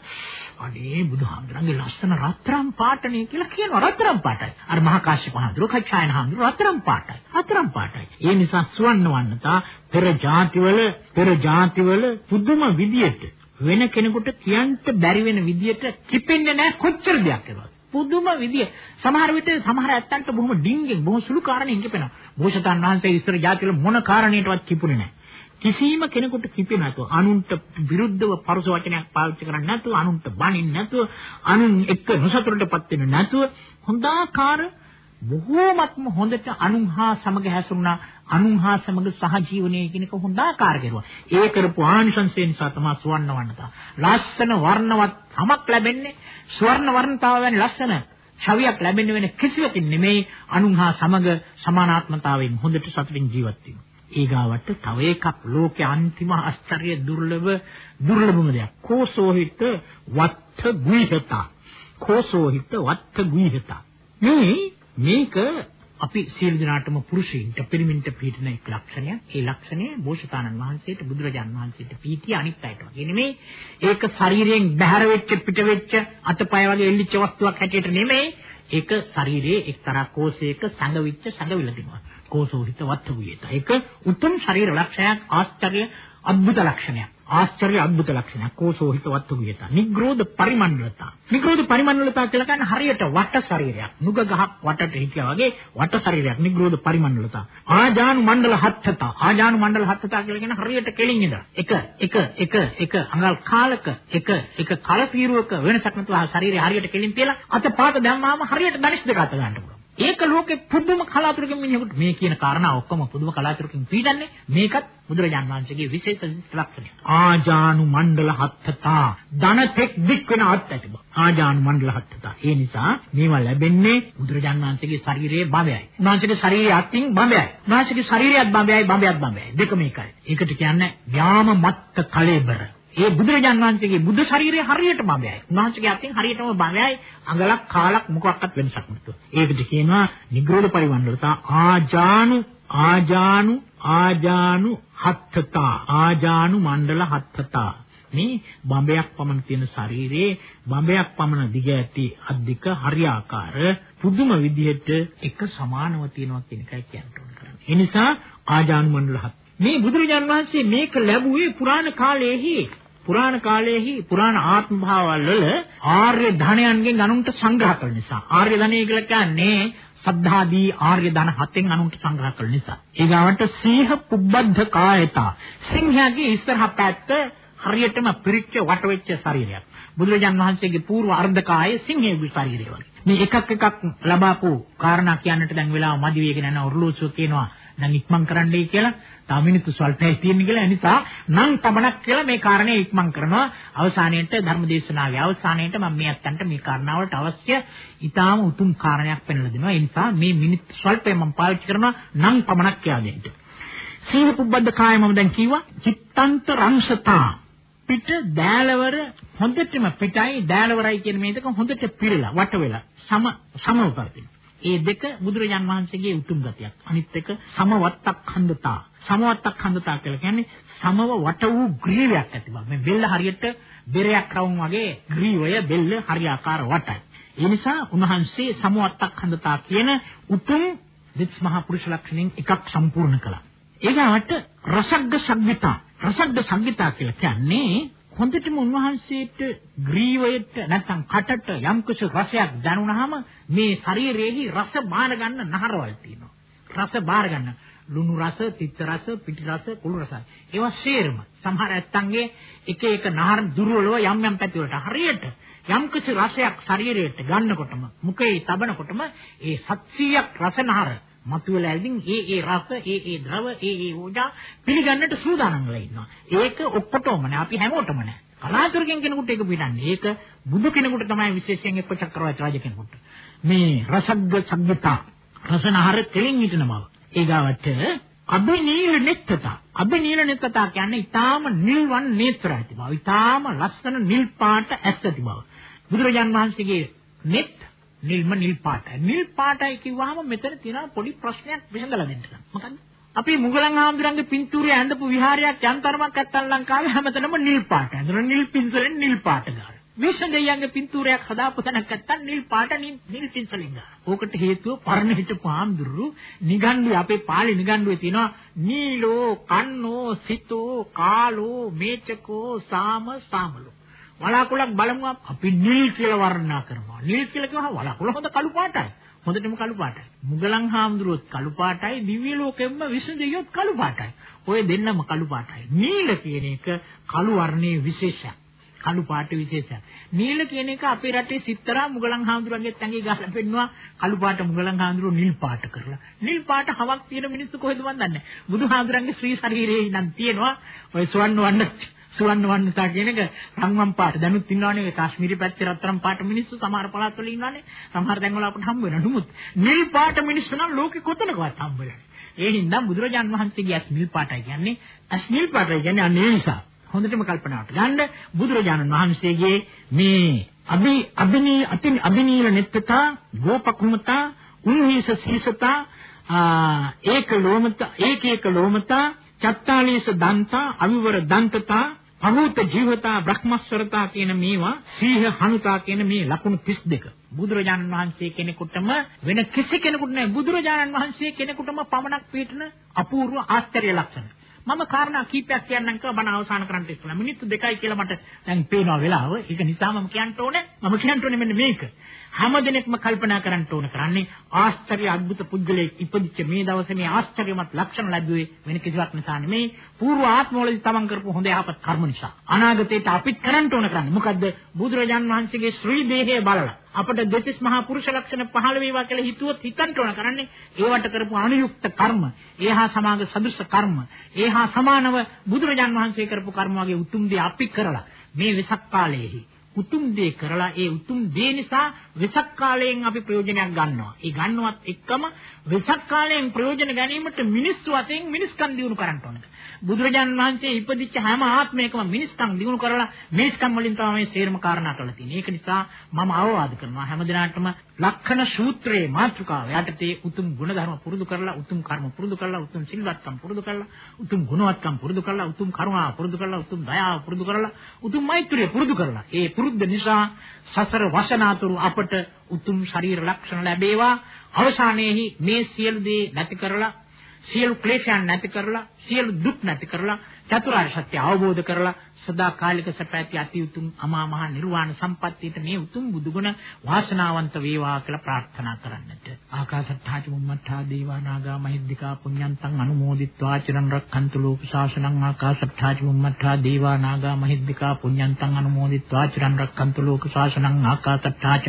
S2: අනේ බුදුහාමුදුරන්ගේ ලස්සන රත්තරන් පාටනේ කියලා කියනවා රත්තරන් පාටයි. අර මහා කාශ්‍යප හාමුදුරුවෝ කච්චායන හාමුදුරුවෝ රත්තරන් පාටයි. රත්තරන් පාටයි. ඒ නිසා සුවන්න වන්නතා පෙර ಜಾතිවල පෙර ಜಾතිවල පුදුම විදියට වෙන කෙනෙකුට කියන්න බැරි වෙන විදියට කිපෙන්නේ නැහැ කොච්චර දෙයක් කරනවද. පුදුම විදිය. සමහර විට සමහර ඇත්තන්ට බොහොම ඩිංගෙන් බොහොම සුළු කාරණෙන් කිපෙනවා. බෝසතාණන් වහන්සේ ඉස්සර ජාතිවල මොන කාරණේටවත් කිපුනේ නැහැ. කිසිම කෙනෙකුට කිපෙන්නේ නැතුව අනුන්ට විරුද්ධව පරුස වචනයක් පාවිච්චි කරන්නේ නැතුව අනුන්ට බනින්නේ නැතුව අනුන් එක්ක නොසතුටටපත් වෙන්නේ නැතුව හොඳාකාර බොහෝමත්ම හොඳට අනුන් හා සමග හැසිරුණා අනුන් හා සමග සහජීවනයේ කෙනෙක් හොඳාකාර කෙරුවා. ඒ කරපු ආනිසංසය නිසා තමයි සුවර්ණ වර්ණතා. ලස්සන වර්ණවත් තමක් ලැබෙන්නේ ස්වර්ණ වර්ණතාව වැනි ලස්සන ඡවියක් ලැබෙන්න වෙන කිසිවකින් නෙමෙයි අනුන් හා සමග සමානාත්මතාවයෙන් හොඳට සතුටින් ජීවත් වීම. ඊගාවට තව එකක් ලෝකේ අන්තිම ආශ්චර්ය දුර්ලභ දුර්ලභම දෙයක්. කෝසෝහිත වත්ත ගුයිහතා. කෝසෝහිත වත්ත ගුයිහතා. මේ මේක අපි සියලු දෙනාටම පුරුෂයින්ට පිරිමින්ට පිටින එක් ලක්ෂණයක්. ඒ ලක්ෂණය බෝසතාණන් වහන්සේට බුදුරජාන් වහන්සේට පීතිය අනිත් අයට වගේ නෙමෙයි. ඒක ශරීරයෙන් බැහැර වෙච්ච පිට වෙච්ච අතපය වගේ එල්ලිච්ච වස්තුවක් හැටියට නෙමෙයි. ඒක ශරීරයේ එක්තරා කෝෂයක සංගවිච්ච සංගවිලදිනවා. කෝසෝ හිතවත් වූයේත. ඒක උතුම් ශරීර ලක්ෂණයක් ආශ්චර්ය අద్భుත ලක්ෂණයක්. ආශ්චර්ය අద్భుත ලක්ෂණයක් කෝසෝ හිතවත් වූයේත. නිග්‍රෝධ පරිමණ්ඩලතා. නිග්‍රෝධ පරිමණ්ඩලතා කියලා කියන්නේ හරියට වට ශරීරයක්. නුග ගහක් වටට හිටියා වගේ වට ශරීරයක් නිග්‍රෝධ පරිමණ්ඩලතා. ආජානු මණ්ඩල හත්තතා. ආජානු මණ්ඩල හත්තතා කියලා කියන්නේ හරියට කෙලින් ඉඳලා. එක එක එක එක අඟල් කාලක එක එක කලපීරුවක වෙනසක් නැතුව ශරීරය හරියට කෙලින් තියලා අත පාත දැම්මාම හරියට ධනිෂ් දෙක අත ගන්න පුළුවන්. ඒක ලෝකේ පුදුම කලාතුරකින් මිනිහෙකුට මේ කියන කාරණා ඔක්කොම පුදුම කලාතුරකින් පීඩන්නේ මේකත් බුදුරජාන් වහන්සේගේ විශේෂ ලක්ෂණය. ආජානු මණ්ඩල හත්තතා ධනතෙක් දික් වෙන අත් ඇති බව. ආජානු මණ්ඩල හත්තතා. ඒ නිසා මේවා ලැබෙන්නේ බුදුරජාන් වහන්සේගේ ශරීරයේ බඹයයි. උන්වහන්සේගේ ශරීරයේ අතින් බඹයයි. උන්වහන්සේගේ ශරීරයත් බඹයයි බඹයත් බඹයයි. දෙකම එකයි. ඒකට කියන්නේ ව්‍යාම මත්ත කලෙබර. ඒ බුදුරජාන් වහන්සේගේ බුදු ශරීරය හරියට බඹයයි. උන්වහන්සේගේ අතින් හරියටම බඹයයි අඟලක් කාලක් මොකක්වත් වෙනසක් නැතුව. ඒකට කියනවා නිග්‍රෝධ පරිවණ්ඩලතා ආජානු ආජානු ආජානු හත්තතා ආජානු මණ්ඩල හත්තතා මේ බඹයක් පමණ තියෙන ශරීරයේ බඹයක් පමණ දිග ඇති අධික හරියාකාර පුදුම විදිහට එක සමානව තියෙනවා කියන එකයි කියන්න ඕන කරන්නේ. ඒ නිසා ආජානු මණ්ඩල හත් මේ බුදුරජාන් වහන්සේ මේක ලැබුවේ පුරාණ කාලයේහි පුරාණ කාලයේහි පුරාණ ආත්ම භාවවල ආර්ය ධනයන්ගෙන් අනුන්ට සංග්‍රහ කරන නිසා. ආර්ය ධනය කියලා කියන්නේ සද්ධාදී ආර්ය ධන හතෙන් අනුන්ට සංග්‍රහ කරන නිසා. ඊගාවට සීහ පුබ්බද්ධ කායතා. සිංහයාගේ ඉස්සරහ පැත්ත හරියටම පිරිච්ච වට වෙච්ච ශරීරයක්. බුදුරජාන් වහන්සේගේ పూర్ව අර්ධ කායේ සිංහයේ ශරීරය වගේ. මේ එකක් එකක් ලබාපු කාරණා කියන්නට දැන් වෙලාව මදි වේගෙන යන ඔර්ලෝසුව කියනවා. නම් ඉක්මන් කරන්නයි කියලා. තව මිනිත්තු ස්වල්පයි තියෙන කියලා. නිසා නම් පමණක් කියලා මේ කාරණේ ඉක්මන් කරනවා. අවසානයේට ධර්මදේශනාවේ අවසානයේට මම මේ අත්තන්ට මේ කාරණාවලට අවශ්‍ය ඊටාම උතුම් කාරණයක් පෙන්වලා දෙනවා. ඒ නිසා මේ මිනිත්තු ස්වල්පය මම පාවිච්චි කරනවා නම් පමණක් කියලා දෙන්න. සීහ පුබ්බද්ද කාය මම දැන් කිව්වා. චිත්තන්ත රංශතා. පිට දෑලවර හොඳටම පිටයි දෑලවරයි කියන මේ දෙක හොඳට පිරලා වට වෙලා සම සමව පවතින. ඒ දෙක බුදුරජාන් වහන්සේගේ උතුම් ගතියක්. අනිත් එක සමවත්තක් ඛණ්ඩතා. සමවත්තක් ඛණ්ඩතා කියලා කියන්නේ සමව වට වූ ග්‍රීවයක් ඇති බව. මේ බෙල්ල හරියට බෙරයක් රවුම් වගේ ග්‍රීවය බෙල්ල හරියාකාර වටයි. ඒ නිසා උන්වහන්සේ සමවත්තක් ඛණ්ඩතා කියන උතුම් දිස් මහා පුරුෂ ලක්ෂණෙන් එකක් සම්පූර්ණ කළා. ඒකට රසග්ග සංගීතා රසග්ග සංගීතා කියලා කියන්නේ හොඳටම උන්වහන්සේට ග්‍රීවයට නැත්නම් කටට යම්කිසි රසයක් දැනුණාම මේ ශරීරයේහි රස බාර ගන්න නහරවල් තියෙනවා. රස බාර ගන්න ලුණු රස, තිත්ත රස, පිටි රස, කුළු රස. ඒවා සේරම සමහර ඇත්තන්ගේ එක එක නහර දුර්වලව යම් යම් පැති වලට හරියට යම්කිසි රසයක් ශරීරයට ගන්නකොටම මුඛේ තබනකොටම ඒ 700ක් රස නහර මතුවලා ඇවිදින් ඒ ඒ රස ඒ ඒ ද්‍රව ඒ ඒ ඕජා පිළිගන්නට සූදානම් වෙලා ඉන්නවා. ඒක ඔක්කොටම නෑ අපි හැමෝටම නෑ. කලාතුරකින් කෙනෙකුට ඒක පිටන්නේ. ඒක බුදු කෙනෙකුට තමයි විශේෂයෙන් එක්ක චක්‍රවර්ති රාජ කෙනෙකුට. මේ රසග්ග සංගීතා රසනහර තෙලින් හිටන බව. ඒගාවට අබිනීල නෙත්තතා අබිනීල නෙත්තතා කියන්නේ ඊටාම නිල්වන් නේත්‍ර ඇති බව. ඊටාම ලස්සන නිල් පාට ඇස් ඇති බව. බුදුරජාන් වහන්සේගේ නෙත් නිල්ම නිල් පාටයි. නිල් පාටයි කිව්වහම මෙතන තියෙන පොඩි ප්‍රශ්නයක් විසඳලා දෙන්න. මොකද්ද? අපි මුගලන් ආන්දරන්ගේ පින්තූරය ඇඳපු විහාරයක් යන්තරමක් නැත්තම් ලංකාවේ හැමතැනම නිල් පාට. ඇඳන නිල් පින්සලෙන් නිල් පාට ගන්න. විශ්වදෙයියන්ගේ පින්තූරයක් හදාපු තැනක් නැත්තම් නිල් පාට නිල් පින්සලෙන් ගන්න. ඕකට හේතුව පරණ හිටපු ආම්දුරු නිගණ්ඩුවේ අපේ පාලි නිගණ්ඩුවේ තියෙනවා නීලෝ කන්නෝ සිතෝ කාලෝ මේචකෝ සාම සාමලෝ වලාකුළක් බලමු අපි නිල් කියලා වර්ණනා කරනවා. නිල් කියලා කියවහම වලාකුළ හොඳ කළු පාටයි. හොඳටම කළු පාටයි. මුගලන් හාමුදුරුවොත් කළු පාටයි, දිව්‍ය ලෝකෙම්ම විසඳ දෙයියොත් කළු පාටයි. ඔය දෙන්නම කළු පාටයි. නිල කියන එක කළු වර්ණයේ විශේෂයක්. කළු පාට විශේෂයක්. නිල කියන එක අපේ රටේ සිත්තරා මුගලන් හාමුදුරුවන්ගෙත් ඇඟේ ගහලා පෙන්නවා කළු පාට මුගලන් හාමුදුරුවෝ නිල් පාට කරලා. නිල් පාට හවක් තියෙන මිනිස්සු කොහෙද මන් දන්නේ. බුදුහාමුදුරන්ගේ ශ්‍රී ශරීරයේ නම් තියෙනවා ඔය සුවන්න වන්න සුවන්න වන්නතා කියන එක රන්වන් පාට. දැනුත් ඉන්නවනේ ඒ කාශ්මීරි පැත්තේ රත්තරන් පාට මිනිස්සු සමහර පළාත්වල ඉන්නවනේ. සමහර තැන්වල අපිට හම්බ වෙනවා. නමුත් නිල් පාට මිනිස්සු නම් ලෝකෙ කොතනකවත් හම්බ වෙන්නේ. ඒ හින්දා බුදුරජාන් වහන්සේගේ අස්නිල් පාටයි කියන්නේ අස්නිල් පාටයි කියන්නේ අනේ නිසා. හොඳටම කල්පනාවට ගන්න බුදුරජාණන් වහන්සේගේ මේ අභි අභිනී අතින් අභිනීල නෙත්තතා ගෝපකුමතා උන්හිස සීසතා ඒක ලෝමතා ඒක ඒක ලෝමතා චත්තාලීස දන්තා අවිවර දන්තතා අනුත ජීවතා බ්‍රහ්මස්වරතා කියන මේවා සීහ හනුතා කියන මේ ලකුණු 32 බුදුරජාණන් වහන්සේ කෙනෙකුටම වෙන කිසි කෙනෙකුට නෑ. බුදුරජාණන් වහන්සේ කෙනෙකුටම පමණක් පිටන අපූර්ව ආශ්චර්ය ලක්ෂණ. මම කාරණා කීපයක් කියන්නම් කියලා බණ අවසන් කරන්න ඉස්සලා මිනිත්තු දෙකයි කියලා මට දැන් පේනවා වෙලාව. ඒක නිසා මම කියන්න ඕනේ. මම කියන්න ඕනේ මෙන්න මේක. හැම දිනෙකම කල්පනා කරන්න ඕන කරන්නේ ආශ්චර්ය අద్భుත පුද්ගලයෙක් ඉපදිච්ච මේ දවසේ මේ ආශ්චර්යමත් ලක්ෂණ ලැබුවේ වෙන කිසිවක් නිසා නෙමෙයි. పూర్ව ආත්මවලදී තමන් කරපු හොඳ යහපත් කර්ම නිසා. අනාගතයට අපිත් කරන්න ඕන කරන්නේ. මොකද්ද? බුදුරජාන් වහන්සේගේ ශ්‍රී දේහය බලලා. අපට දෙතිස් මහා පුරුෂ ලක්ෂණ 15 වේවා කියලා හිතුවොත් හිතන්න ඕන කරන්නේ ඒවට කරපු අනුයුක්ත කර්ම. ඒහා සමාග සදෘශ කර්ම. ඒහා සමානව බුදුරජාන් වහන්සේ කරපු කර්ම වගේ උතුම් දේ අපි කරලා මේ වෙසක් කාලයේදී උතුම් දේ කරලා ඒ උතුම් දේ නිසා වෙසක් කාලයෙන් අපි ප්‍රයෝජනයක් ගන්නවා. ඒ ගන්නවත් එක්කම වෙසක් කාලයෙන් ප්‍රයෝජන ගැනීමට මිනිස්සු අතෙන් මිනිස්කම් දිනු කරන්න ඕනේ. බුදුරජාණන් වහන්සේ ඉපදිච්ච හැම ආත්මයකම මිනිස්කම් දිනු කරලා මිනිස්කම් වලින් තමයි මේ සේරම කාරණා කරලා තියෙන්නේ. ඒක නිසා මම අවවාද කරනවා. හැමදිනාටම ලක්ෂණ සූත්‍රයේ මාතෘකාව යටතේ උතුම් ගුණධර්ම පුරුදු කරලා උතුම් කර්ම පුරුදු කරලා උතුම් සිල්වත්කම් පුරුදු කරලා උතුම් ගුණවත්කම් පුරුදු කරලා උතුම් කරුණාව පුරුදු කරලා උතුම් දයාව පුරුදු කරලා උතුම් මෛත්‍රිය පුරුදු කරලා. ඒ පුරුද්ද නිසා සසර වසනාතුරු අපට උතුම් ශරීර ලක්ෂණ ලැබේවා. අවසානයේහි මේ සියලු දේ නැති කරලා සියලු ක්ලේශයන් නැති කරලා සියලු දුක් නැති කරලා චතුරාර්ය සත්‍ය අවබෝධ කරලා සදාකාලික සැපැති අති උතුම් අමා මහ නිර්වාණ සම්පත්තියට මේ උතුම් බුදුගුණ වාසනාවන්ත වේවා කියලා ප්‍රාර්ථනා කරන්නට. ආකාශත්ථාච මුම්මත්ථා දේවා නාග මහිද්దికා පුඤ්ඤන්තං අනුමෝදිත්වා චිරන් රක්ඛන්තු ලෝක ශාසනං ආකාශත්ථාච මුම්මත්ථා දේවා නාග මහිද්దికා පුඤ්ඤන්තං අනුමෝදිත්වා චිරන් රක්ඛන්තු ලෝක ශාසනං ආකාශත්ථාච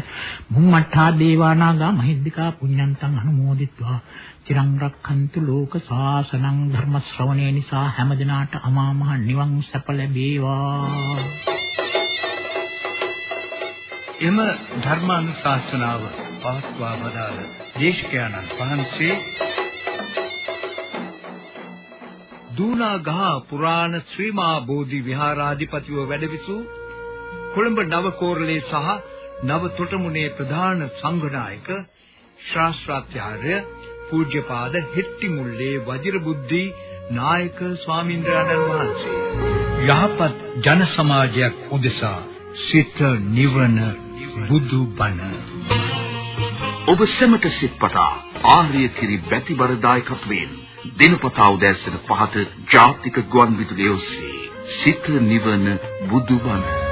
S2: මුම්මත්ථා දේවා නාග මහිද්దికා පුඤ්ඤන්තං අනුමෝදිත්වා චිරන් රක්ඛන්තු ලෝක ශාසනං ධර්ම ශ්‍රවණේ නිසා හැමදිනාට අමා මහ නිවන් සැප ලැබේ ලැබේවා.
S1: එම ධර්මානුශාසනාව පවත්වා වදාළ දේශකයන්න් වහන්සේ දූනාගහ පුරාණ ශ්‍රීමා බෝධි විහාරාධිපතිව වැඩවිසූ කොළඹ නවකෝරළේ සහ නව තොටමුණේ ප්‍රධාන සංඝනායක ශාස්ත්‍රාචාර්ය පූජ්‍යපාද හෙට්ටිමුල්ලේ වජිරබුද්ධි නායක ස්වාමින්ද්‍රයන්න් වහන්සේ යහපත් ජන සමාජයක් උදෙසා සිත නිවන බුදු බණ.
S3: ඔබ සැමට සිත්පතා ආර්ය කිරි බැතිබර දායකත්වයෙන් දිනපතා උදෑසන පහට ජාතික ගුවන් විදුලිය ඔස්සේ සිත නිවන බුදු බණ.